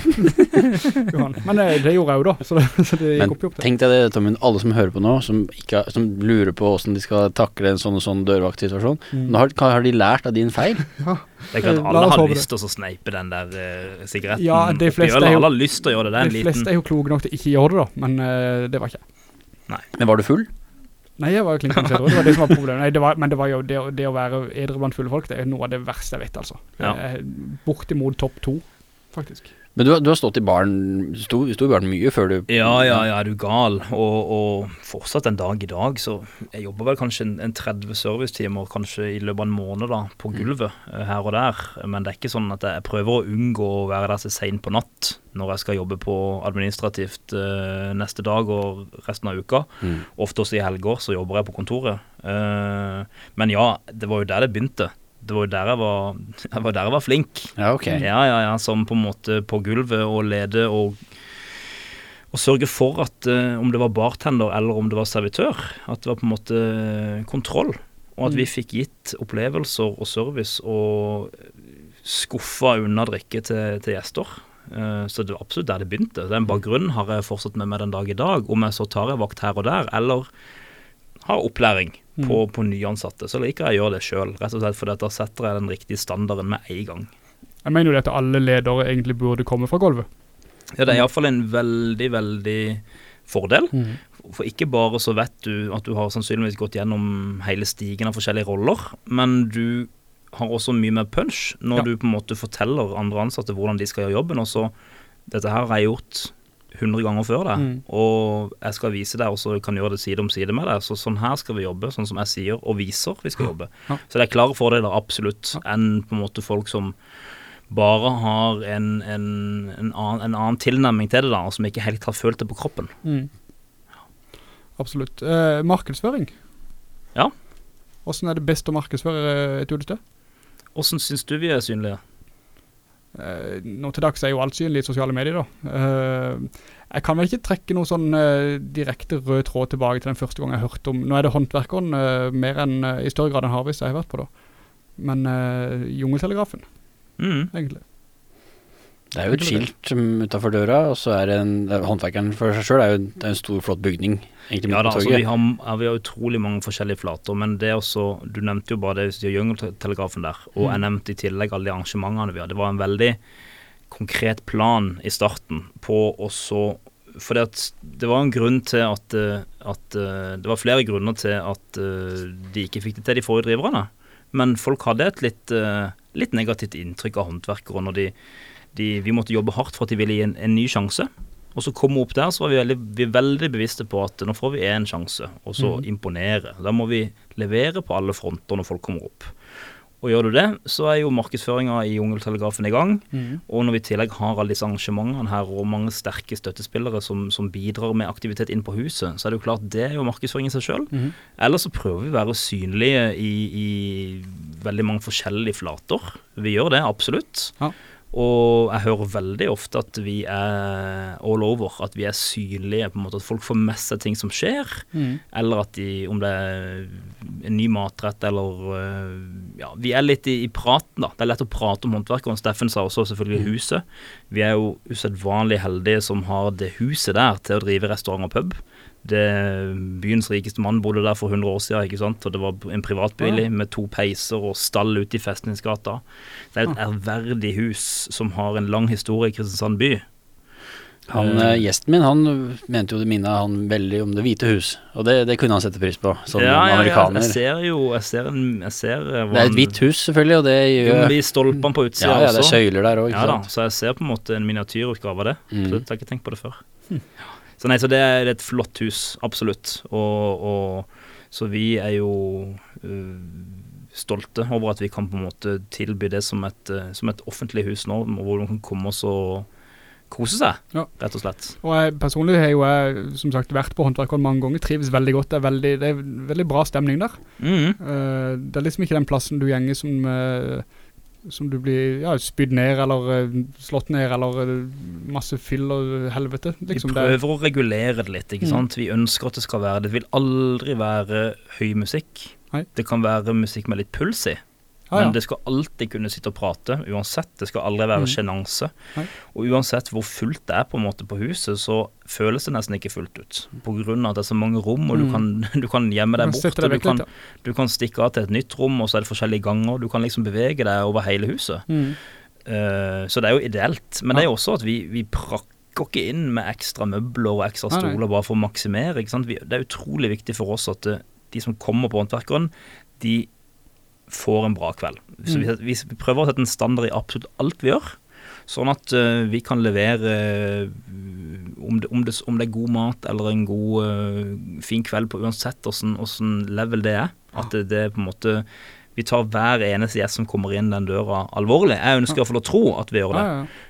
Men eh, det gjorde jeg jo da, så det, så det gikk Men opp i opp det. tenk deg det, Tommy, alle som hører på nå, som, ikke, som lurer på hvordan de skal takle en sånn og sånn dørvaktsituasjon. Mm. Nå har, har de lært av din feil. Det er klart Eh, alle har lyst til å sneipe den der uh, sigaretten Ja, de fleste er jo- Alle har lyst til å gjøre det. Det er en De liten fleste er jo kloke nok til ikke å gjøre det da, men eh, det var ikke jeg. Men var du full? Nei, jeg var jo klinkende edru, det var det som var problemet. Nei, det var, men det var jo det, å- det å være edru blant fulle folk, det er noe av det verste jeg vet, altså. Ja. Det er topp to, faktisk. Men du, du har stått i baren, sto, sto i baren mye før du Ja, ja, ja, er du gal? Og, og fortsatt en dag i dag, så jeg jobber vel kanskje en, en 30 servicetimer kanskje i løpet av en måned da, på gulvet mm. her og der. Men det er ikke sånn at jeg prøver å unngå å være der så seint på natt når jeg skal jobbe på administrativt uh, neste dag og resten av uka. Mm. Ofte også i helger så jobber jeg på kontoret. Uh, men ja, det var jo der det begynte. Det var jo der jeg var, jeg var, der jeg var flink. Ja, ok. Ja, ja, ja, som på en måte på gulvet og lede og, og sørge for at uh, om det var bartender eller om det var servitør, at det var på en måte kontroll. Og at vi fikk gitt opplevelser og service og skuffa unna drikke til, til gjester. Eh, så det var absolutt der det begynte. Den bakgrunnen har jeg fortsatt med meg den dag i dag. Om jeg så tar en vakt her og der, eller har opplæring på, på nyansatte, så liker jeg å gjøre det sjøl. Rett og slett fordi da setter jeg den riktige standarden med en gang. Jeg mener jo det at alle ledere egentlig burde komme fra gulvet. Ja, det er iallfall en veldig, veldig fordel. Mm. For ikke bare så vet du at du har sannsynligvis gått gjennom hele stigen av forskjellige roller, men du har også mye mer punch når Ja. du på en måte forteller andre ansatte hvordan de skal gjøre jobben. Og så Dette her har jeg gjort 100 ganger før det. Mm. og jeg skal vise deg, og så kan gjøre det side om side med deg. Så sånn her skal vi jobbe, sånn som jeg sier og viser vi skal jobbe. Ja. Så det er klare fordeler, absolutt, enn på en måte folk som bare har en, en, en, annen, en annen tilnærming til det, da, og som ikke helt har følt det på kroppen. Absolutt. Eh, markedsføring. Ja. Hvordan er det best å markedsføre et utested? Hvordan syns du vi er synlige? Eh, nå til dags er jo alt synlig i sosiale medier da. Eh, jeg kan vel ikke trekke noe sånn eh, direkte rød tråd tilbake til den første gang jeg hørte om, nå er det håndverkeren mer enn, i større grad enn Harvis jeg har vært på da. Men Jungeltelegrafen, Mm. egentlig. Det er jo et skilt utenfor døra, og så er det en er Håndverkeren for seg sjøl er jo en, det er en stor, flott bygning. Egentlig Ja da, altså, vi, har, ja, vi har utrolig mange forskjellige flater, men det er også Du nevnte jo bare det hvis du gjør Jungeltelegrafen der, og jeg nevnte i tillegg alle de arrangementene vi hadde. Det var en veldig konkret plan i starten på å så For at det var en grunn til at, eh, at eh, Det var flere grunner til at eh, de ikke fikk det til, de forrige driverne. Men folk hadde et litt, litt negativt inntrykk av håndverkere når de, de Vi måtte jobbe hardt for at de ville gi en, en ny sjanse. Og så kom vi opp der, så var vi veldig, vi veldig bevisste på at nå får vi én sjanse, og så imponere. Da må vi levere på alle fronter når folk kommer opp. Og gjør du det, så er jo markedsføringa i Jungeltelegrafen i gang. Og når vi i tillegg har alle disse arrangementene her, og mange sterke støttespillere som, som bidrar med aktivitet inn på huset, så er det jo klart det er jo markedsføring i seg sjøl. Eller så prøver vi å være synlige i, i veldig mange forskjellige flater. Vi gjør det, absolutt. Ja. Og jeg hører veldig ofte at vi er all over, at vi er synlige, på en måte at folk får med seg ting som skjer. Eller at de, om det er en ny matrett eller øh, Ja, vi er litt i, i praten, da. Det er lett å prate om håndverkeren. Steffen sa også selvfølgelig huset. Vi er jo usedvanlig heldige som har det huset der til å drive restaurant og pub. Det, byens rikeste mann bodde der for 100 år siden, ikke sant? og det var en privatbolig med to peiser og stall ute i Festningsgata. Det er et ærverdig hus som har en lang historie i Kristiansand by. Han, uh, gjesten min han mente jo det minnet han veldig om Det hvite hus, og det, det kunne han sette pris på, som amerikaner. Jeg ser jo Jeg ser, jeg ser eh, Det er et hvitt hus, selvfølgelig, og det gjør de stolpene på utsida Ja, ja, det er søyler der òg, Ja da, så jeg ser på en måte en miniatyrutgave av det. Mm. Så jeg har ikke tenkt på det før. Så nei, så det er et flott hus, absolutt. Og, og så vi er jo uh, stolte over at vi kan på en måte tilby det som et, uh, som et offentlig hus nå, hvor man kan komme oss og kose seg, Ja. rett og slett. Og jeg personlig har jo jeg, som sagt, vært på håndverkeren mange ganger, trives veldig godt, det er veldig, det er veldig bra stemning der. Mhm. uh, det er liksom ikke den plassen du gjenger som, som du blir ja, spydd ned, eller eh, slått ned, eller eh, masse fyll og helvete. Liksom, vi er- prøver å regulere det litt, ikke Mm. sant. Vi ønsker at det skal være Det vil aldri være høy musikk. Nei. Det kan være musikk med litt puls i. Ja, ja. Men det skal alltid kunne sitte og prate, uansett. Det skal aldri være Mm. sjenanse. Mm. Og uansett hvor fullt det er på en måte på huset, så føles det nesten ikke fullt ut. Av at det er så mange rom, og du, Mm. kan, du kan gjemme deg bort. deg Du kan, du kan stikke av til et nytt rom, og så er det forskjellige ganger. Du kan liksom bevege deg over hele huset. Mm. Uh, så det er jo ideelt. Men det er jo også at vi, vi prakker ikke inn med ekstra møbler og ekstra stoler bare for å maksimere. Ikke? Vi, det er utrolig viktig for oss at det, de som kommer på Håndverkeren, de får en bra kveld. Så vi, vi, vi prøver å sette en standard i absolutt alt vi gjør. Sånn at uh, vi kan levere eh, om, det, om, det, om det er god mat eller en god, uh, fin kveld på uansett åssen level det er. At det, det er på en måte Vi tar hver eneste gjest som kommer inn den døra, alvorlig. Jeg ønsker i hvert fall å tro at vi gjør det.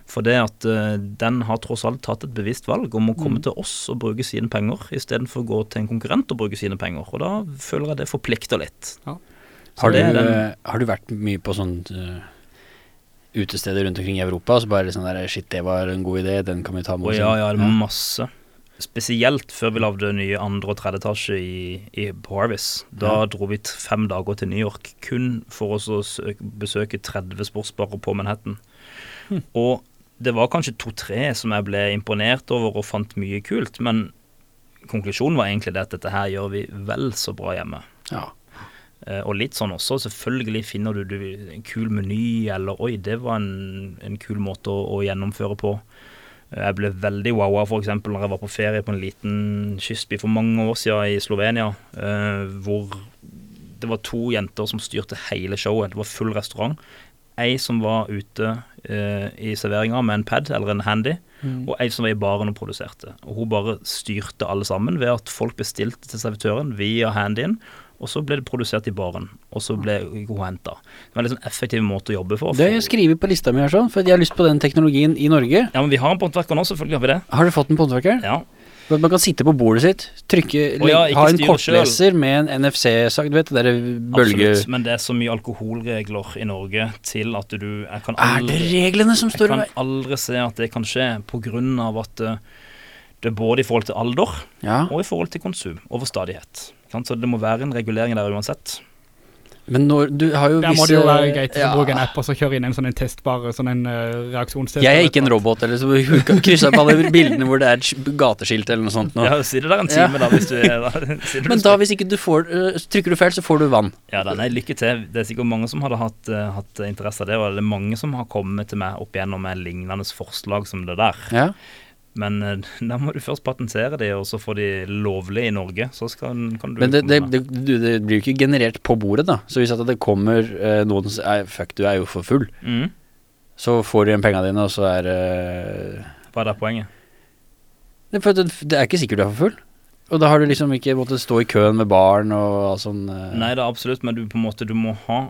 For det at uh, den har tross alt tatt et bevisst valg om å komme til oss og bruke sine penger, istedenfor å gå til en konkurrent og bruke sine penger. Og da føler jeg det forplikter litt. Ja. Har du, eh, har du vært mye på sånn eh, utesteder rundt omkring i Europa, så bare sånn der Shit, det var en god idé, den kan vi ta med oss. ja, ja, det var masse. Spesielt før vi lagde nye andre og tredje etasje i, i, Harvis. Da Ja. dro vi fem dager til New York kun for oss å besøke 30 sportsbarer på Manhattan. Og det var kanskje to-tre som jeg ble imponert over og fant mye kult, men konklusjonen var egentlig det at dette her gjør vi vel så bra hjemme. Ja. Eh, og litt sånn også, selvfølgelig finner du, du en kul meny, eller oi, det var en, en kul måte å, å gjennomføre på. Eh, Jeg ble veldig wowa f.eks. når jeg var på ferie på en liten kystby for mange år siden i Slovenia, eh, hvor det var to jenter som styrte hele showet. Det var full restaurant. Ei som var ute eh, i serveringa med en pad eller en handy, og ei som var i baren og produserte. Og hun bare styrte alle sammen ved at folk bestilte til servitøren via handyen, og så ble det produsert i baren, og så ble hun henta. Det var en litt sånn effektiv måte å jobbe for. Det har jeg skrevet på lista mi her sånn, for jeg har lyst på den teknologien i Norge. Ja, men vi har en på håndverker nå, selvfølgelig har vi det. Har du fått en på håndverkeren? Ja. At Man kan sitte på bordet sitt, trykke, ja, ha en kortleser med en NFC-sak, du vet, det derre bølge... Absolutt, men det er så mye alkoholregler i Norge til at du Jeg kan Er det reglene som står i kan aldri se at det kan skje på grunn av at eh, det er både i forhold til alder Ja, og i forhold til konsum over stadighet. Så det må være en regulering der uansett. men når du har jo Der må visse det jo være greit å Ja. bruke en app og så kjøre inn en sånn en testbar, sånn en uh, reaksjonstest. Jeg er ikke en robot, eller så krysser kan krysse opp alle bildene hvor det er et gateskilt eller noe sånt. Nå. Ja, det der en time, da, hvis du er da, Men da, hvis ikke du får uh, Trykker du feil, så får du vann. Ja, da, nei, lykke til. Det er sikkert mange som hadde hatt, uh, hatt interesse av det, og det er mange som har kommet til meg opp igjennom med lignende forslag som det der. Ja. Men eh, da må du først patentere det, og så få de lovlig i Norge. Så skal, kan du Men det, det, det, det blir jo ikke generert på bordet, da. Så hvis at det kommer eh, noen som sier Fuck, du er jo for full. mm. Så får du igjen penga dine, og så er eh, Hva er det poenget? det, for det, er ikke sikkert du er for full. Og da har du liksom ikke måttet stå i køen med barn og alt sånn eh. Nei, er absolutt, men du på en måte du må ha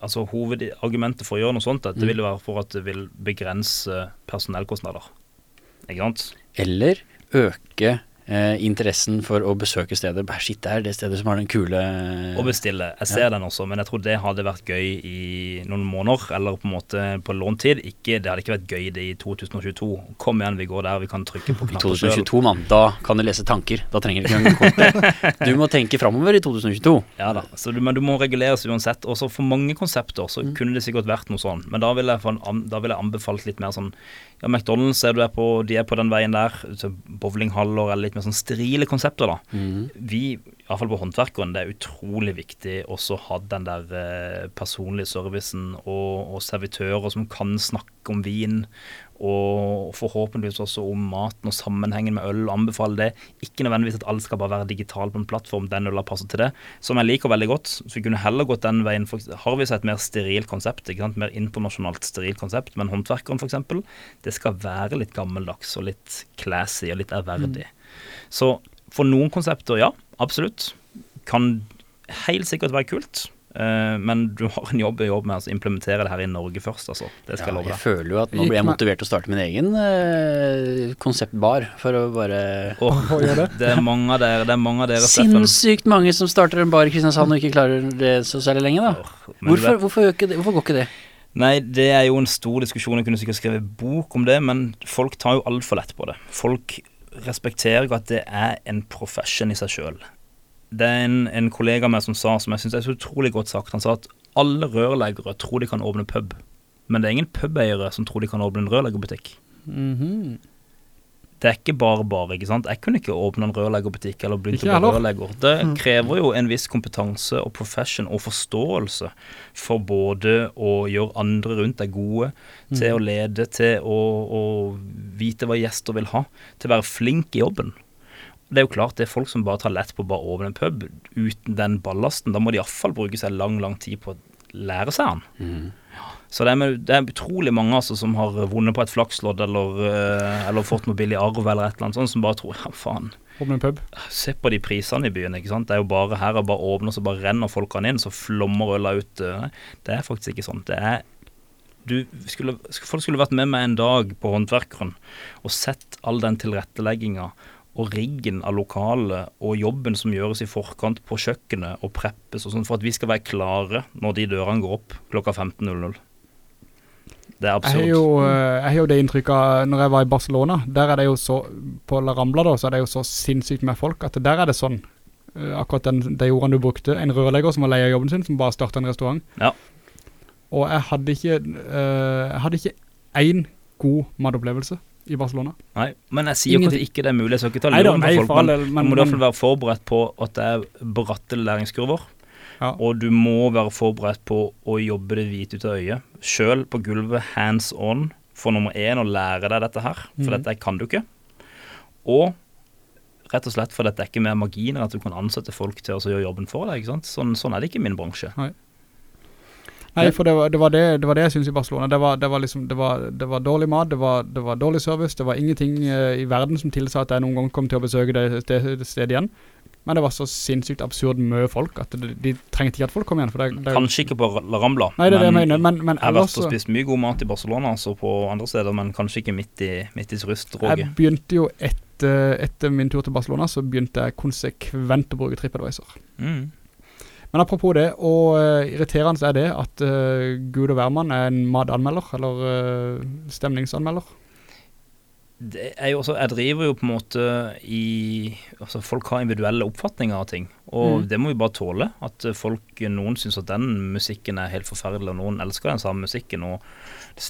Altså Hovedargumentet for å gjøre noe sånt, at det Mm. vil være for at det vil begrense personellkostnader. Ikke sant? Eller øke eh, interessen for å besøke stedet. Bare Shit, det er det stedet som har den kule Å bestille. Jeg ser den også, men jeg tror det hadde vært gøy i noen måneder, eller på en måte på låntid. Ikke, det hadde ikke vært gøy det i 2022. Kom igjen, vi går der, vi kan trykke på I knapper sjøl. 2022, mann. Da kan du lese tanker. Da trenger du ikke engang kortet. Du må tenke framover i 2022. Ja da, så du, men du må reguleres uansett. Også for mange konsepter så kunne det sikkert vært noe sånn. Men da ville jeg, få an- da ville jeg anbefalt litt mer sånn Ja, McDonald's er du er på, de er på den veien der. Bowlinghaller eller litt mer sånn sterile konsepter, da. Mm. Vi, iallfall på håndverkeren, det er utrolig viktig også å ha den der eh, personlige servicen og, og servitører som kan snakke om vin. Og forhåpentligvis også om maten og sammenhengen med øl. Anbefale det. Ikke nødvendigvis at alt skal bare være digital på en plattform. Den øla passer til det. Som jeg liker veldig godt. Så vi kunne heller gått den veien. For, har vi seg et mer sterilt konsept, ikke sant? mer internasjonalt sterilt konsept. Men håndverkeren, f.eks., det skal være litt gammeldags og litt classy og litt ærverdig. Så for noen konsepter, ja, absolutt. Kan helt sikkert være kult. Uh, men du har en jobb å jobb med å implementere det her i Norge først, altså. Det skal Ja, jeg love deg. jeg føler jo at nå blir jeg motivert til å starte min egen uh, konseptbar for å bare oh, Hva gjør det? det er mange av dere, det er mange av dere, Steffen. Sinnssykt mange som starter en bar i Kristiansand og ikke klarer det så særlig lenge, da. Oh, Hvorfor, vet- hvorfor, ikke det? hvorfor går ikke det? Nei, det er jo en stor diskusjon. Jeg kunne sikkert skrevet bok om det, men folk tar jo altfor lett på det. Folk respekterer ikke at det er en profession i seg sjøl. Det er en, en kollega av meg som sa, som jeg syns er så utrolig godt sagt, han sa at alle rørleggere tror de kan åpne pub, men det er ingen pubeiere som tror de kan åpne en rørleggerbutikk. Mhm. Det er ikke bare bare, ikke sant. Jeg kunne ikke åpne en rørleggerbutikk eller begynt å bli rørlegger. Det krever jo en viss kompetanse og profession og forståelse for både å gjøre andre rundt deg gode, til å lede, til å, å vite hva gjester vil ha, til å være flink i jobben. Det er jo klart det er folk som bare tar lett på å bare åpne en pub uten den ballasten. Da må de iallfall bruke seg lang, lang tid på å lære seg den. Mm. Så det er, det er utrolig mange altså, som har vunnet på et flakslodd eller, eh, eller fått noe billig arv eller et eller annet sånt, som bare tror ja, faen. Åpne en pub. Se på de prisene i byen. ikke sant? Det er jo bare her og bare åpner, så bare renner folkene inn, så flommer øla ut. eh. Nei, det er faktisk ikke sånn. Det er du skulle, Folk skulle vært med meg en dag på Håndverkeren og sett all den tilrettelegginga og riggen av lokalet og jobben som gjøres i forkant på kjøkkenet og preppes og sånn for at vi skal være klare når de dørene går opp klokka 15.00. Det er Jeg har jo, eh, jeg har jo det inntrykket når jeg var i Barcelona. Der er det jo så, på La Rambla da, så er det jo så sinnssykt med folk at der er det sånn. eh, akkurat den, de ordene du brukte, en rørlegger som var lei av jobben sin, som bare startet en restaurant. Ja. Og jeg hadde ikke, eh, jeg hadde ikke en god matopplevelse i Barcelona. Nei, men jeg sier jo at ikke det er mulig. Jeg skal ikke ta luren på folk, men, men men- må i hvert fall være forberedt på at det er bratte læringskurver. Ja. Og du må være forberedt på å jobbe det hvite ut av øyet. Sjøl på gulvet, hands on, for nummer én å lære deg dette her. For mm. dette kan du ikke. Og rett og slett for dette er ikke mer marginer at du kan ansette folk til å gjøre jobben for deg. ikke sant? Sånn, sånn er det ikke i min bransje. Nei, for det var det, var det, det, var det jeg synes i Barcelona. Det var, det var liksom, det var, det var dårlig mat, det var, det var dårlig service, det var ingenting eh, i verden som tilsa at jeg noen gang kom til å besøke det, det, det stedet igjen. Men det var så sinnssykt absurd mye folk at de, de trengte ikke at folk kom igjen. Det, det, Kanskje ikke på La Rambla, nei, det mener, men, men jeg har vært og så- spist mye god mat i Barcelona, altså på andre steder, men kanskje ikke midt i, midt i turistdroget. Jeg begynte jo etter, etter min tur til Barcelona, så begynte jeg konsekvent å bruke TripAdvisor. Mm. Men apropos det, og uh, irriterende er det at uh, Gud og hvermann er en matanmelder, eller uh, stemningsanmelder. Også, jeg driver jo på en måte i altså Folk har individuelle oppfatninger av ting, og Mm. det må vi bare tåle. At eh, folk, noen syns at den musikken er helt forferdelig, og noen elsker den samme musikken. og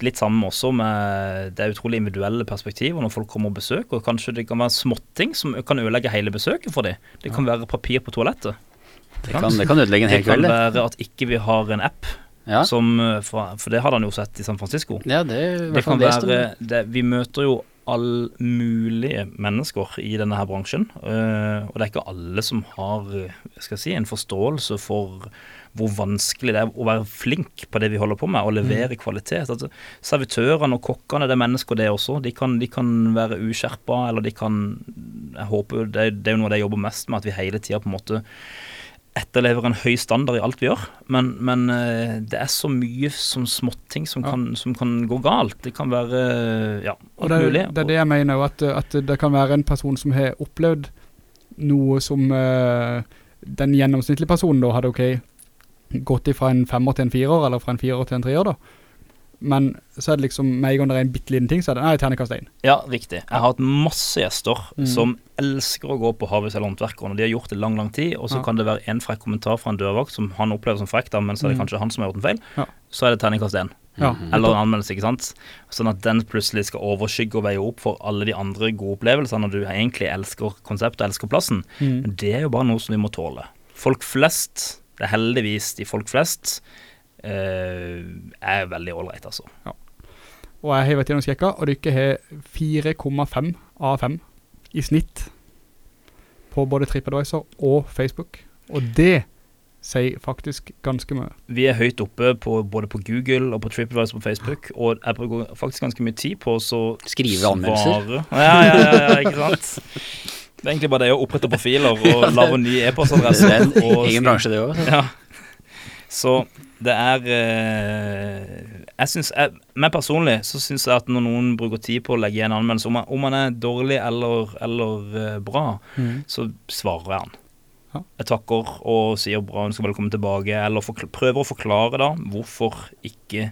Litt sammen også med Det utrolig individuelle perspektivet når folk kommer og besøker. og Kanskje det kan være småting som kan ødelegge hele besøket for dem. Det kan være papir på toalettet. Det kan, det kan ødelegge en hel Det kan være at ikke vi har en app, Ja, som, for, for det hadde han jo sett i San Francisco. ja det Det kan være det, Vi møter jo all mulige mennesker i denne her bransjen. øh, og det er ikke alle som har si, en forståelse for hvor vanskelig det er å være flink på det vi holder på med, og levere kvalitet. Altså, servitørene og kokkene det er mennesker, det også. De kan, de kan være uskjerpa, eller de kan Jeg håper det, det er jo noe jeg jobber mest med, at vi hele tida på en måte etterlever en høy standard i alt vi gjør. Men, men eh, det er så mye som småting som, Ja. kan, som kan gå galt. Det kan være ja, Og alt det, mulig. det er det jeg mener, at, at det kan være en person som har opplevd noe som uh, den gjennomsnittlige personen da hadde ok, gått ifra en femmer til en firer, eller fra en firer til en treer da. Men så er det liksom, med en gang det er en bitteliten ting, så er det, nei, terningkast 1. Ja, riktig. Jeg har hatt masse gjester Mm. som elsker å gå på Harvest eller Håndverkeren, og de har gjort det lang, lang tid. Og så Ja. kan det være en frekk kommentar fra en dørvakt som han opplever som frekk, da, men så er det Mm. kanskje han som har gjort en feil. Ja. Så er det terningkast 1. Ja. Mhm. Eller en anmeldelse, ikke sant. Sånn at den plutselig skal overskygge og veie opp for alle de andre gode opplevelsene når du egentlig elsker konseptet og elsker plassen. Mm. Men det er jo bare noe som vi må tåle. Folk flest, det er heldigvis de folk flest, er veldig ålreit, altså. Og jeg har vært gjennom sjekka, og dere har 4,5 av 5 i snitt på både TripAdvisor og Facebook. Og det sier faktisk ganske mye. Vi er høyt oppe på, både på Google og på TripAdvisor på Facebook, og jeg bruker faktisk ganske mye tid på å så Skrive anmeldelser. Ja, ja, ja, ja, ikke sant. Det er egentlig bare det å opprette profiler og lage nye ny e-postadresse. egen bransje, det òg. Ja. Så det er eh, Jeg synes Meg personlig så syns jeg at når noen bruker tid på å legge igjen anmeldelse, om, om han er dårlig eller, eller eh, bra, så svarer jeg han. Jeg takker og sier bra, ønsker velkommen tilbake, eller prøver å forklare da hvorfor ikke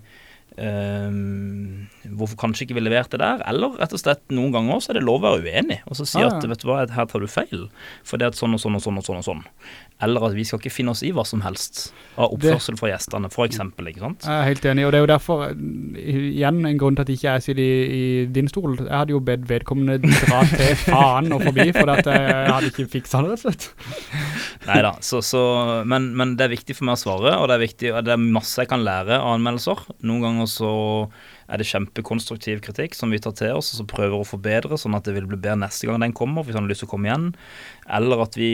Um, Hvorfor kanskje ikke vi leverte der, eller rett og slett noen ganger så er det lov å være uenig, og så si Ja, at vet du hva, her tar du feil, for det er sånn og sånn og sånn og sånn og sånn. Eller at vi skal ikke finne oss i hva som helst av oppførsel fra gjestene, eksempel, ikke sant? Jeg er helt enig, og det er jo derfor, igjen, en grunn til at ikke jeg sitter i, i din stol. Jeg hadde jo bedt vedkommende dra til faen og forbi, for at jeg hadde ikke fiksa det, rett og slett. Nei da. Så, så, men, men det er viktig for meg å svare, og det er, viktig, det er masse jeg kan lære av anmeldelser. Noen ganger så er det kjempekonstruktiv kritikk som vi tar til oss og så prøver å forbedre, sånn at det vil bli bedre neste gang den kommer, hvis han har lyst til å komme igjen. Eller at vi,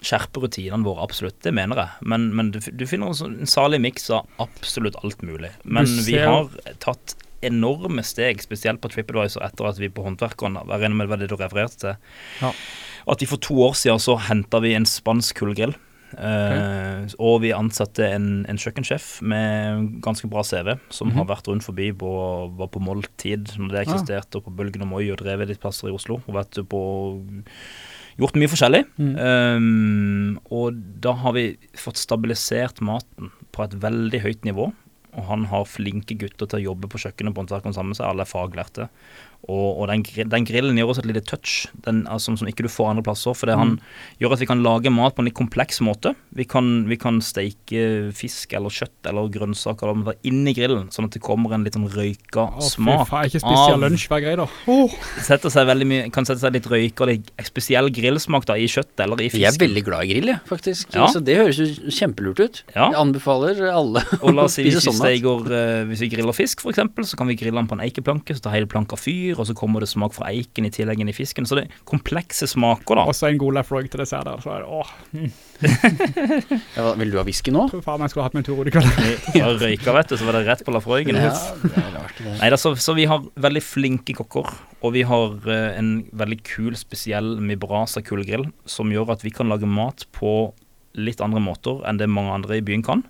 skjerper rutinene våre, absolutt. Det mener jeg. Men, men du, du finner en sånn- salig miks av absolutt alt mulig. Men vi har tatt enorme steg, spesielt på TripAdvisor, etter at vi på Håndverkerne Jeg regner med det var det du refererte til. Ja. At vi for to år siden så henta vi en spansk kullgrill. Eh, og vi ansatte en, en kjøkkensjef med ganske bra CV, som Mhm. har vært rundt forbi på, var på Måltid når det eksisterte, og på Bølgen og Moi og drevet litt plasser i Oslo. Og vært på gjort mye forskjellig. Mm. Um, og da har vi fått stabilisert maten på et veldig høyt nivå. Og han har flinke gutter til å jobbe på kjøkkenet på håndverkeren sammen med seg, alle er faglærte. Og, og den, den grillen gjør også et lite touch, den, altså, som ikke du får andre plasser. For det han gjør at vi kan lage mat på en litt kompleks måte. Vi kan, vi kan steike fisk eller kjøtt eller grønnsaker eller noe inni grillen, sånn at det kommer en litt sånn røyka fy smak. faen, jeg ikke spist av- lunsj hver greie da. Oh. setter seg veldig mye, kan sette seg litt røyk og litt spesiell grillsmak da i kjøttet eller i fisken. Jeg er veldig glad i grill, jeg, faktisk. Ja. Så det høres jo kjempelurt ut. Ja. Jeg anbefaler alle å oss spise sånn mat. steker, eh, hvis vi griller fisk, for eksempel, så kan vi grille den på en eikeplanke, så tar hele planka fyr, og så kommer det smak fra eiken i tillegg inn i fisken. Så det er komplekse smaker, da. Og så en god Lafroig til dessert der. Så er det, åh, Ja, vil du ha whisky nå? tror faen jeg skulle hatt meg en tur ut i kveld. Ja, røyka, vet du, så var det rett på lafroigen. Ja. Nei, da, så, så vi har veldig flinke kokker, og vi har uh, en veldig kul, spesiell Mibrasa kullgrill, som gjør at vi kan lage mat på litt andre måter enn det mange andre i byen kan.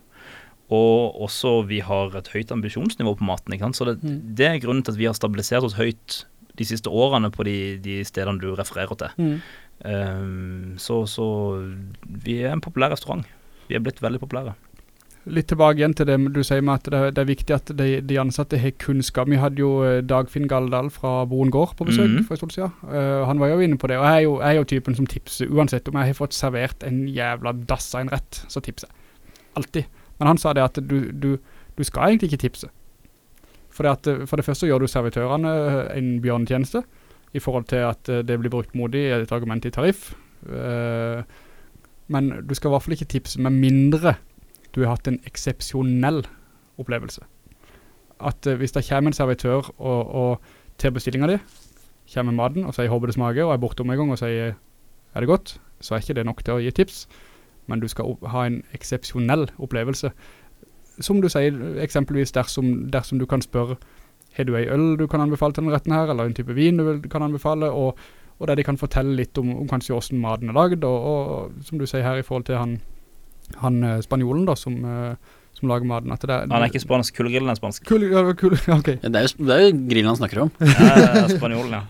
Og også vi har et høyt ambisjonsnivå på maten. ikke sant? Så det, det er grunnen til at vi har stabilisert oss høyt de siste årene på de, de stedene du refererer til. Um, så, så vi er en populær restaurant. Vi er blitt veldig populære. Litt tilbake igjen til det du sier med at det, det er viktig at de, de ansatte har kunnskap. Vi hadde jo eh, Dagfinn Galdal fra Boen gård på besøk Mhm. for en stund siden. Uh, han var jo inne på det, og jeg er jo, jeg er jo typen som tipser. Uansett om jeg har fått servert en jævla dass av en rett, så tipser jeg. Alltid. Men han sa det at du, du, du skal egentlig ikke tipse. For det, at, for det første gjør du servitørene eh, en bjørnetjeneste i forhold til at eh, det blir brukt modig i et argument i tariff. Eh, men du skal i hvert fall ikke tipse med mindre du har hatt en eksepsjonell opplevelse. At hvis det kommer en servitør og, og til bestillinga di, kommer maden og sier 'håper det smaker', og er borte om en gang og sier 'er det godt', så er ikke det nok til å gi tips. Men du skal ha en eksepsjonell opplevelse. Som du sier, eksempelvis dersom, dersom du kan spørre 'har du ei øl du kan anbefale til den retten her', eller en type vin du kan anbefale', og, og der de kan fortelle litt om, om kanskje hvordan maten er lagd, og, og som du sier her i forhold til han, han eh, spanjolen da, som, eh, som lager maten. At det er, Han er ikke spansk. Kullgrillen er spansk. Kul, ja, kul, okay. Ja, Det er jo, det er jo grillen han snakker om. Ja, spanjolen, ja.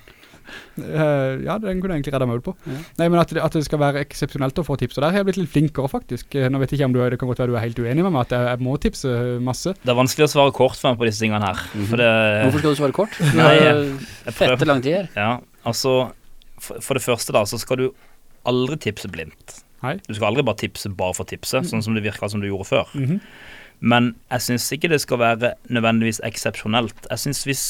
Eh, ja, den kunne jeg egentlig redde meg ut på. Ja. Nei, men at det, at det skal være eksepsjonelt å få tips, og der har jeg blitt litt flinkere faktisk. Eh, Nå vet jeg ikke om du, det kan godt være du er helt uenig med meg, at jeg, jeg må tipse masse. Det er vanskelig å svare kort for meg på disse tingene her. For det Hvorfor skal du svare kort? Nei, jeg- prøver. fette lang tid her. Ja, altså for, for det første da, så skal du aldri tipse blindt. Hei. Du skal aldri bare tipse bare for tipse, sånn som det virker som du gjorde før. Mhm. Men jeg syns ikke det skal være nødvendigvis eksepsjonelt. Jeg syns hvis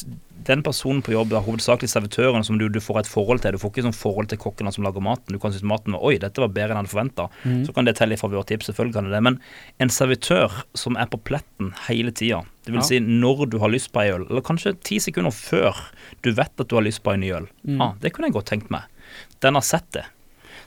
den personen på jobb er hovedsakelig servitøren som du, du får et forhold til, du får ikke sånn forhold til kokken som lager maten, du kan synes maten var oi, dette var bedre enn jeg hadde forventa, Mm. så kan det telle i favør tips, selvfølgelig kan det det. Men en servitør som er på pletten hele tida, det vil Ja. si når du har lyst på ei øl, eller kanskje ti sekunder før du vet at du har lyst på en ny øl, Mm. ah, det kunne jeg godt tenkt meg. Den har sett det.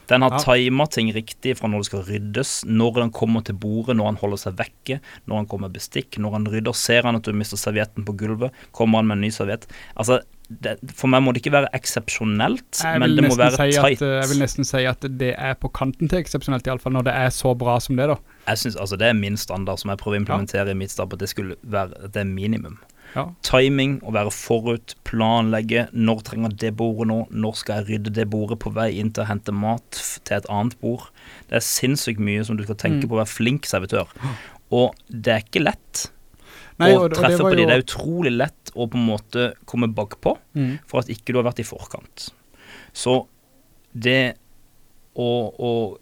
Den har Ja. timet ting riktig fra når det skal ryddes, når den kommer til bordet, når han holder seg vekke, når han kommer med bestikk, når han rydder, ser han at du mister servietten på gulvet, kommer han med en ny serviett. Altså, det, for meg må det ikke være eksepsjonelt, men det må være si tight. at, eh, jeg vil nesten si at det er på kanten til eksepsjonelt i alle fall, når det er så bra som det da. Jeg synes, altså Det er min standard som jeg prøver å implementere i mitt stab, at det skulle være det er minimum. Ja. Timing, å være forut, planlegge. Når trenger det bordet nå? Når skal jeg rydde det bordet på vei inn til å hente mat til et annet bord? Det er sinnssykt mye som du skal tenke Mm. på å være flink servitør. Og det er ikke lett Nei, og- og det treffe var på de. Det er utrolig lett å på en måte komme bakpå Mm. for at ikke du har vært i forkant. Så det å, å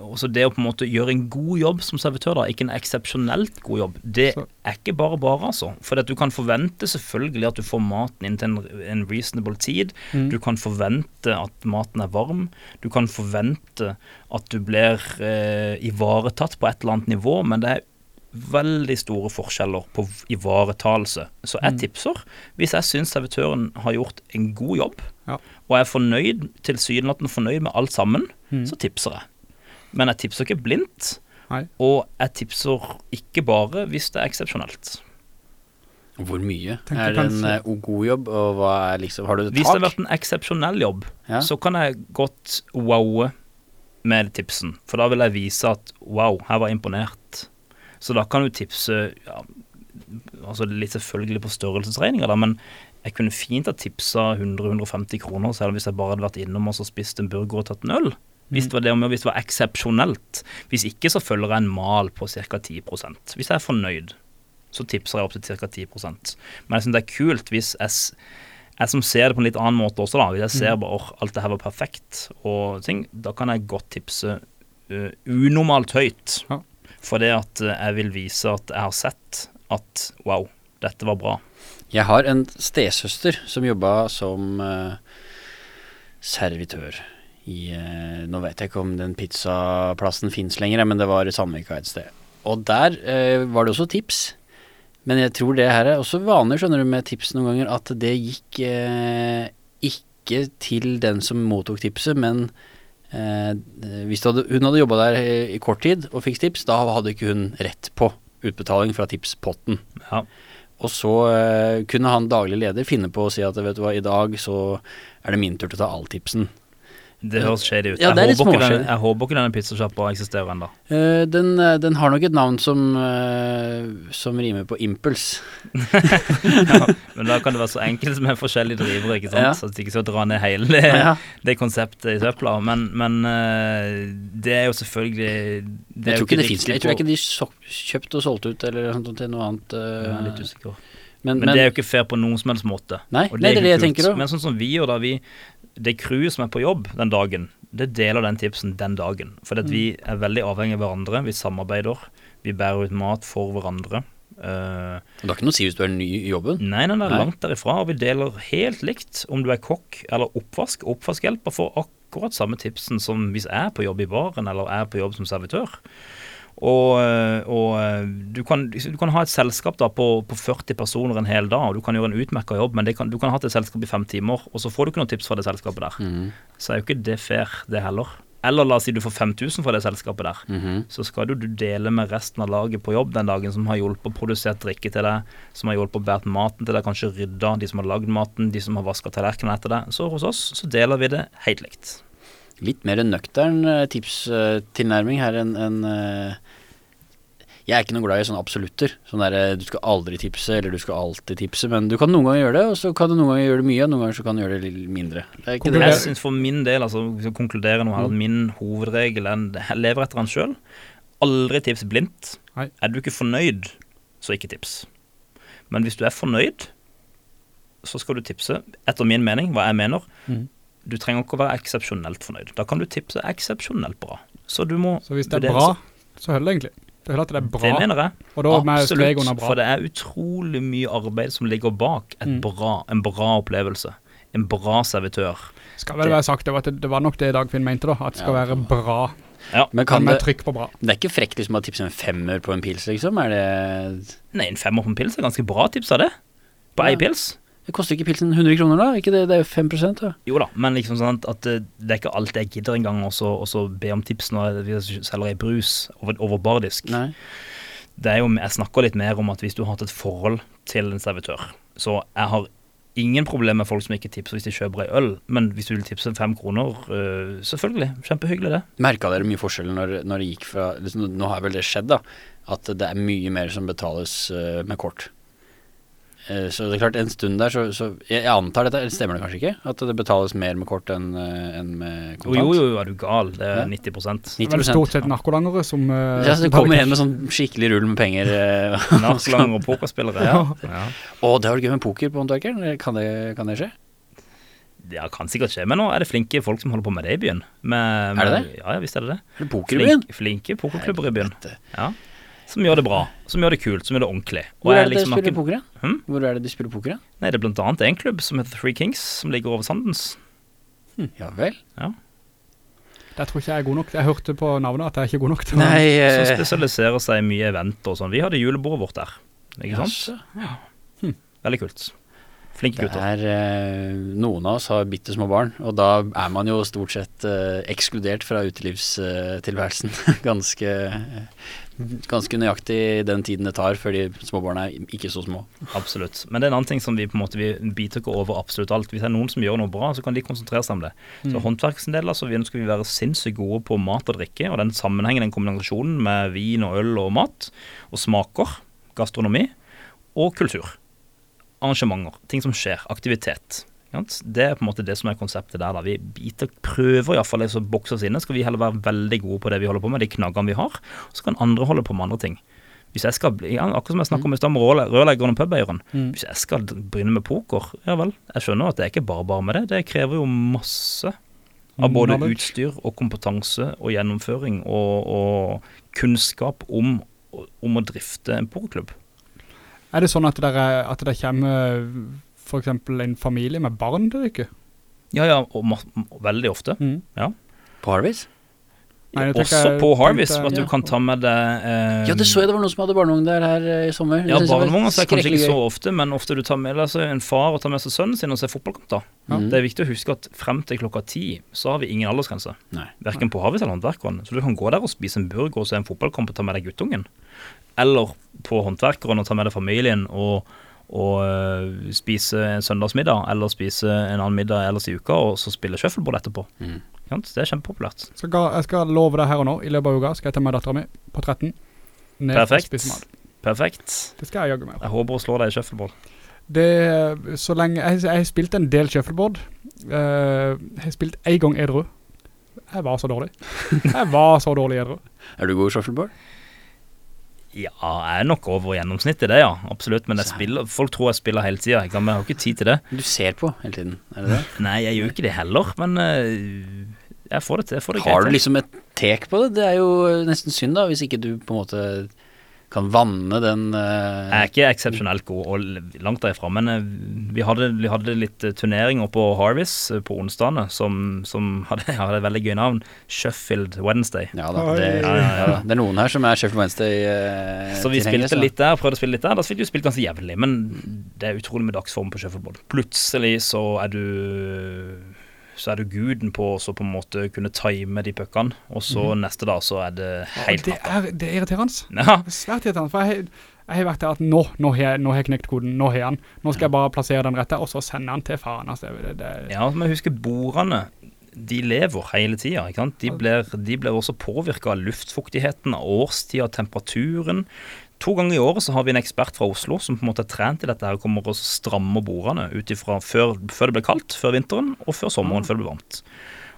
også det å på en måte gjøre en god jobb som servitør, da, ikke en eksepsjonelt god jobb, det Så- er ikke bare bare, altså. For at du kan forvente selvfølgelig at du får maten inn til en, en reasonable tid. Mm. Du kan forvente at maten er varm. Du kan forvente at du blir eh, ivaretatt på et eller annet nivå, men det er veldig store forskjeller på ivaretakelse. Så jeg Mm. tipser hvis jeg syns servitøren har gjort en god jobb, Ja. og er fornøyd, tilsynelatende fornøyd med alt sammen, Mm. så tipser jeg. Men jeg tipser ikke blindt, Nei. og jeg tipser ikke bare hvis det er eksepsjonelt. Hvor mye Tenker er det en kanskje- eh, god jobb, og hva er liksom Har du et Hvis det har vært en eksepsjonell jobb, Ja. så kan jeg godt wowe med tipsen. For da vil jeg vise at wow, her var jeg imponert. Så da kan du tipse ja, altså litt selvfølgelig på størrelsesregninger, da, men jeg kunne fint ha tipsa 100-150 kroner, selv hvis jeg bare hadde vært innom og spist en burger og tatt en øl. Hvis det var det om hvis det var eksepsjonelt. Hvis ikke så følger jeg en mal på ca. 10 Hvis jeg er fornøyd, så tipser jeg opp til ca. 10% Men jeg syns det er kult hvis jeg, jeg som ser det på en litt annen måte også, da. Hvis jeg ser bare at alt det her var perfekt og ting, da kan jeg godt tipse uh, unormalt høyt. Ja. For det at jeg vil vise at jeg har sett at wow, dette var bra. Jeg har en stesøster som jobba som uh, servitør i eh, Nå vet jeg ikke om den pizzaplassen fins lenger, men det var i Sandvika et sted. Og der eh, var det også tips. Men jeg tror det her er også vanlig, skjønner du, med tips noen ganger, at det gikk eh, ikke til den som mottok tipset, men eh, hvis hadde, hun hadde jobba der i, i kort tid og fikk tips, da hadde ikke hun rett på utbetaling fra tipspotten. Ja. Og så eh, kunne han daglig leder finne på å si at vet du hva, i dag så er det min tur til å ta all tipsen. Det høres shady ut. Ja, det er litt småshady. jeg håper ikke denne pizzasjappa eksisterer ennå. Uh, den, eh, den har nok et navn som, uh, som rimer på impuls. Men da kan det være så enkelt med forskjellige drivere, ikke sant? Ja. Så at de ikke skal dra ned hele det, Ja. det konseptet i søpla. Men, men uh, det er jo selvfølgelig det Jeg tror ikke det fins. Jeg tror ikke de så, kjøpt og solgt ut eller sånt til noe annet. Uh, litt usikker. men, Men, det er jo ikke fair på noen som helst måte. Nei, Og nei, det er det jeg tenker også. Men sånn som vi gjør da, vi, det crewet som er på jobb den dagen, det deler den tipsen den dagen. For mm. vi er veldig avhengig av hverandre, vi samarbeider, vi bærer ut mat for hverandre. Uh, Det har ikke noe å si hvis du er ny i jobben. Nei, nei, Nei. langt derifra. Og vi deler helt likt om du er kokk eller oppvask. Oppvaskhjelper får akkurat samme tipsen som hvis jeg er på jobb i baren eller er på jobb som servitør. Og, øh, og øh, du, kan, du kan ha et selskap da på, på 40 personer en hel dag, og du kan gjøre en utmerka jobb, men det kan, du kan ha et selskap i fem timer, og så får du ikke noen tips fra det selskapet der. Mm. Så er jo ikke det fair, det heller. Eller la oss si du får 5000 fra det selskapet der Mhm. så skal du, du dele med resten av laget på jobb den dagen som har hjulpet å produsere drikke til deg, som har hjulpet å bære maten til deg, kanskje rydda, de som har lagd maten, de som har vaska tallerkenene etter deg. Så hos oss så deler vi det helt likt. Litt mer nøktern eh, tipstilnærming her enn enn, eh, Jeg er ikke noe glad i sånne absolutter. Sånn der, eh, du skal aldri tipse, eller du skal alltid tipse. Men du kan noen ganger gjøre det, og så kan du noen ganger gjøre det mye, og noen ganger så kan du gjøre det litt mindre. Det det. Jeg synes For min del, altså hvis jeg konkluderer noe her, at min hovedregel er at jeg lever etter den sjøl. Aldri tips blindt. Er du ikke fornøyd, så ikke tips. Men hvis du er fornøyd, så skal du tipse, etter min mening, hva jeg mener. Mhm. Du trenger ikke å være eksepsjonelt fornøyd. Da kan du tipse eksepsjonelt bra. Så du må Så hvis det er bra, så holder det egentlig. Det holder at det er bra? Det mener jeg. og da Absolutt. bra. For det er utrolig mye arbeid som ligger bak et Mm. bra, en bra opplevelse. En bra servitør. Skal vel være sagt, det var, det, det var nok det Dagfinn mente da, at det skal Ja. være bra, Ja. Men kan det, trykk på bra. det er ikke frekt liksom å tipse en femmer på en pils, liksom? Er det Nei, en femmer på en pils er ganske bra tips av det. På Ja. ei pils. Det koster ikke pilsen 100 kroner, da? Ikke det, det er jo 5 da. Jo da, men liksom sånn at det, det er ikke alltid jeg gidder engang å be om tips når vi selger ei brus over, over bardisk. Nei. Det er jo, jeg snakker litt mer om at hvis du har hatt et forhold til en servitør, så jeg har ingen problemer med folk som ikke tipser hvis de kjøper ei øl, men hvis du vil tipse fem kroner, øh, selvfølgelig, kjempehyggelig det. Merka dere mye forskjell når, når det gikk fra liksom, Nå har vel det skjedd, da. At det er mye mer som betales øh, med kort. Eh, så det er klart, en stund der så, så jeg, jeg antar dette, eller stemmer det kanskje ikke? At det betales mer med kort enn en med Jo, kontant? jo, jo, er du gal, det er Ja. 90 Det er vel stort sett narkolangere som... uh, Ja, så du kommer hjem med sånn skikkelig rull med penger. narkolangere og pokerspillere. Ja. Ja. Og det har du gøy med poker på håndverkeren? Kan det, kan det skje? Ja, kan sikkert skje, men nå er det flinke folk som holder på med det i byen. Med, Er det det? Ja, ja, visst er det det. Er det poker i byen? Flink, flinke pokerklubber i byen. Ja. Som gjør det bra, som gjør det kult, som gjør det ordentlig. Og Hvor er det de liksom har spiller ikke- poker? da? Hm? Hvor er det de spiller poker? da? Nei, det er blant annet en klubb som heter Three Kings, som ligger over Sandens. Hm, Ja vel. Der tror ikke jeg er god nok. Jeg hørte på navnet at jeg er ikke god nok til å- Nei Som eh, spesialiserer seg i mye eventer og sånn. Vi hadde julebordet vårt der. Ikke sant? jaså. Veldig kult. Flinke Det gutter. er eh, Noen av oss har bitte små barn, og da er man jo stort sett eh, ekskludert fra utelivstilværelsen. ganske, ganske nøyaktig den tiden det tar før de små barna er ikke så små. Absolutt. Men det er en annen ting som vi på en måte Vi biter ikke over absolutt alt. Hvis det er noen som gjør noe bra, så kan de konsentrere seg om det. Så håndverksdeler så vi ønsker vi være sinnssykt gode på mat og drikke, og den sammenhengen, den kombinasjonen med vin og øl og mat, og smaker, gastronomi, og kultur. Arrangementer. Ting som skjer. Aktivitet. Det er på en måte det som er konseptet der. da. Vi biter, prøver iallfall å bokse oss inne. Skal vi heller være veldig gode på det vi holder på med, de knaggene vi har. Så kan andre holde på med andre ting. Hvis jeg skal ja, Akkurat som jeg snakket om i stad med rørleggeren og pubeieren. Mm. Hvis jeg skal begynne med poker, ja vel. Jeg skjønner at det er ikke bare bare med det. Det krever jo masse av både Knowledge. utstyr og kompetanse og gjennomføring og, og kunnskap om, om å drifte en pokerklubb. Er det sånn at det, er, at det kommer for eksempel en familie med barn til dere? Ja, ja, og veldig ofte. På Harvis? Nei, Også på Harvis, tenkte- at du ja. kan ta med deg eh, Ja, det så jeg det var noen som hadde barnevogn der her eh, i sommer. Ja, så er kanskje ikke så ofte, men ofte du tar med deg så en far og tar med seg sønnen sin og ser fotballkamp. da. Ja. Det er viktig å huske at frem til klokka ti så har vi ingen aldersgrense. Nei. Verken på Harvis eller Håndverkeren. Så du kan gå der og spise en burger og se en fotballkamp og ta med deg guttungen. Eller på Håndverkeren og ta med deg familien og, og øh, spise en søndagsmiddag, eller spise en annen middag ellers i uka, og så spille shuffleboard etterpå. Mm. Det er kjempepopulært. Så ga, jeg skal love deg her og nå, i løpet av uka, skal jeg ta med datteren min på 13. Ned og Perfekt. spise mat. Perfekt. Det skal jeg jaggu med. Jeg håper å slå deg i shuffleboard. Det, så lenge, jeg, jeg har spilt en del shuffleboard. Uh, jeg har spilt en gang edru. Jeg var så dårlig. Jeg var så dårlig edru. Er du god i shuffleboard? Ja, jeg er nok over gjennomsnittet, det, ja. Absolutt. Men spiller, folk tror jeg spiller hele tida. Jeg har ikke tid til det. Du ser på hele tiden, er det det? Nei, jeg gjør ikke det heller, men øh, jeg får det til. Jeg får det Har du greit liksom et tek på det? Det er jo nesten synd da, hvis ikke du på en måte kan vanne den eh, Jeg er ikke eksepsjonelt god, og langt derifra, men øh, vi hadde, vi hadde litt øh, turneringer på Harvis på onsdagene som, som hadde, hadde et veldig gøy navn. Sheffield Wednesday. Ja da, det, Ja, ja, ja. det er noen her som er Sheffield Wednesday eh, Så vi spilte litt der, prøvde å spille litt der. Da spilte vi spilt ganske jevnlig, men det er utrolig med dagsform på shuffleboard. Plutselig så er du så er du guden på å på en måte kunne time de puckene, og så neste dag så er det helt det, nappa. er, det er irriterende. Ja, Det er Svært irriterende, for jeg, jeg har vært der at nå, nå har jeg, jeg knekt koden, nå har jeg den. Nå skal jeg bare plassere den rette, og så sende den til faren. Altså, det, det, det, ja men husk bordene. De lever hele tida. De blir, de blir også påvirka av luftfuktigheten, årstida, temperaturen. To ganger i året så har vi en ekspert fra Oslo som på en måte er trent i dette her og kommer og strammer bordene ut ifra før, før det blir kaldt, før vinteren, og før sommeren, før det blir varmt.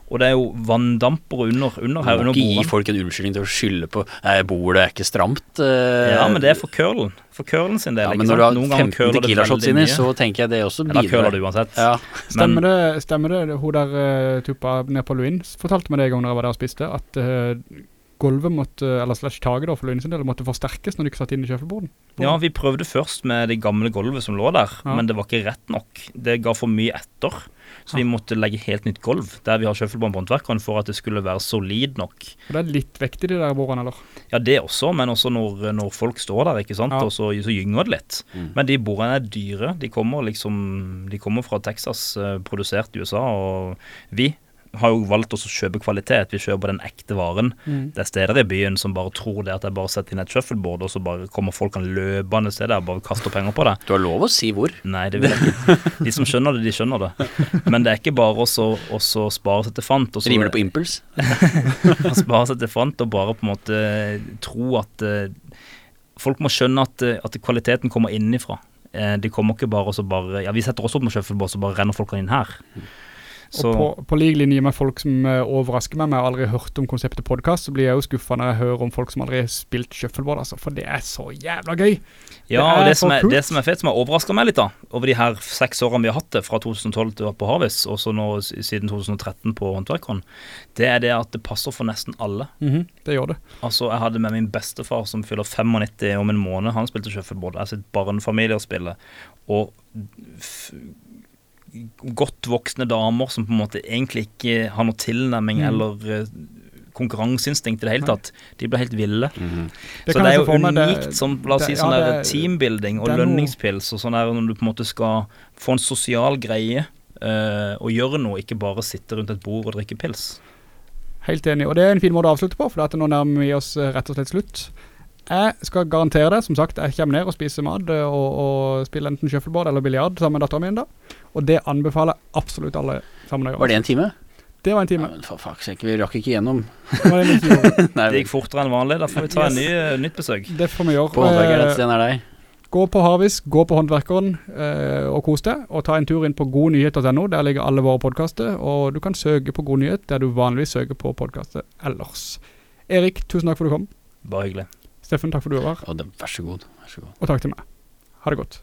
Og det er jo vanndamper under, under Du må ikke gi folk en unnskyldning til å skylde på Nei, bordet er ikke stramt. Uh, Ja, men det er for curlen. For curlen sin del. ja, ikke men sant? når du har Noen ganger 15 curler det tequila-shots inni, så tenker jeg det også bidrar. Eller curler det du uansett. Ja, stemmer, det, stemmer det, hun der uh, tuppa ned på Luin fortalte meg det en gang da jeg var der og spiste, at eh, gulvet måtte, eller slash taget da, for Luin del, måtte forsterkes når de ikke satt inn i kjøfelborden. Ja, vi prøvde først med det gamle gulvet som lå der, Ja. men det var ikke rett nok. Det ga for mye etter, så vi måtte legge helt nytt gulv der vi har sjøfelbånd på håndverkeren for at det skulle være solid nok. Og det er litt vektig de der bordene, eller? Ja, det også, men også når, når folk står der, ikke sant, Ja. og så, så gynger det litt. Mm. Men de bordene er dyre. De kommer liksom De kommer fra Texas, eh, produsert i USA, og vi har jo valgt oss å kjøpe kvalitet. Vi kjøper den ekte varen. Det er steder i byen som bare tror det at jeg bare setter inn et shuffleboard, og så bare kommer folk løpende til deg og bare kaster penger på det. Du har lov å si hvor. Nei, det vil jeg ikke. De som skjønner det, de skjønner det. Men det er ikke bare også å spare seg til fant. Og så Rimer det på impuls? å spare seg til fant og bare på en måte tro at eh, Folk må skjønne at, eh, at kvaliteten kommer innenfra. Eh, de kommer ikke bare og så bare Ja, vi setter oss opp med shuffleboard, så bare renner folkene inn her. Så Og på, på lik linje med folk som eh, overrasker meg med aldri hørt om konseptet podcast, så blir jeg jo skuffet når jeg hører om folk som aldri har spilt shuffleboard, altså, for det er så jævla gøy. Ja, Det og det som er, det som er fett, som har overraska meg litt, da, over de her seks årene vi har hatt det, fra 2012 til på Harvis, og så nå siden 2013 på Håndverkeren, det er det at det passer for nesten alle. Det gjør det. Altså, Jeg hadde med min bestefar som fyller 95 om en måned. Han spilte shuffleboard. Jeg har sett barnefamilier spille. Og godt voksne damer som på en måte egentlig ikke har noe tilnærming Mm. eller eh, konkurranseinstinkt i det hele tatt. De blir helt ville. Mm Det så det er jo unikt det- unikt som la oss si sånn ja, der teambuilding og det lønningspils og sånn der når du på en måte skal få en sosial greie uh, og gjøre noe, ikke bare sitte rundt et bord og drikke pils. Helt enig, og det er en fin måte å avslutte på, for at nå nærmer vi oss eh, rett og slett slutt. Jeg skal garantere det, som sagt, jeg kommer ned og spiser mat og, og spiller enten shuffleboard eller biljard sammen med datteren min da. Og det anbefaler jeg absolutt alle sammen å gjøre. Var det en time? Det var en Ja, time. men for fuck's sake, vi rakk ikke gjennom. Det var ikke. Nei, Det gikk fortere enn vanlig. Da får vi ta en ny, uh, nytt besøk. det får vi gjøre. på håndverkeren Eh, sted nær deg. Gå på Harvis, gå på Håndverkeren uh, og kos deg, og ta en tur inn på godnyhet.no, der ligger alle våre podkaster. og du kan søke på God Nyhet, der du vanligvis søker på podkaster ellers. Erik, tusen takk for at du kom. Bare hyggelig. Steffen, takk for at du var her, Vær så god. Vær så god. og takk til meg. Ha det godt.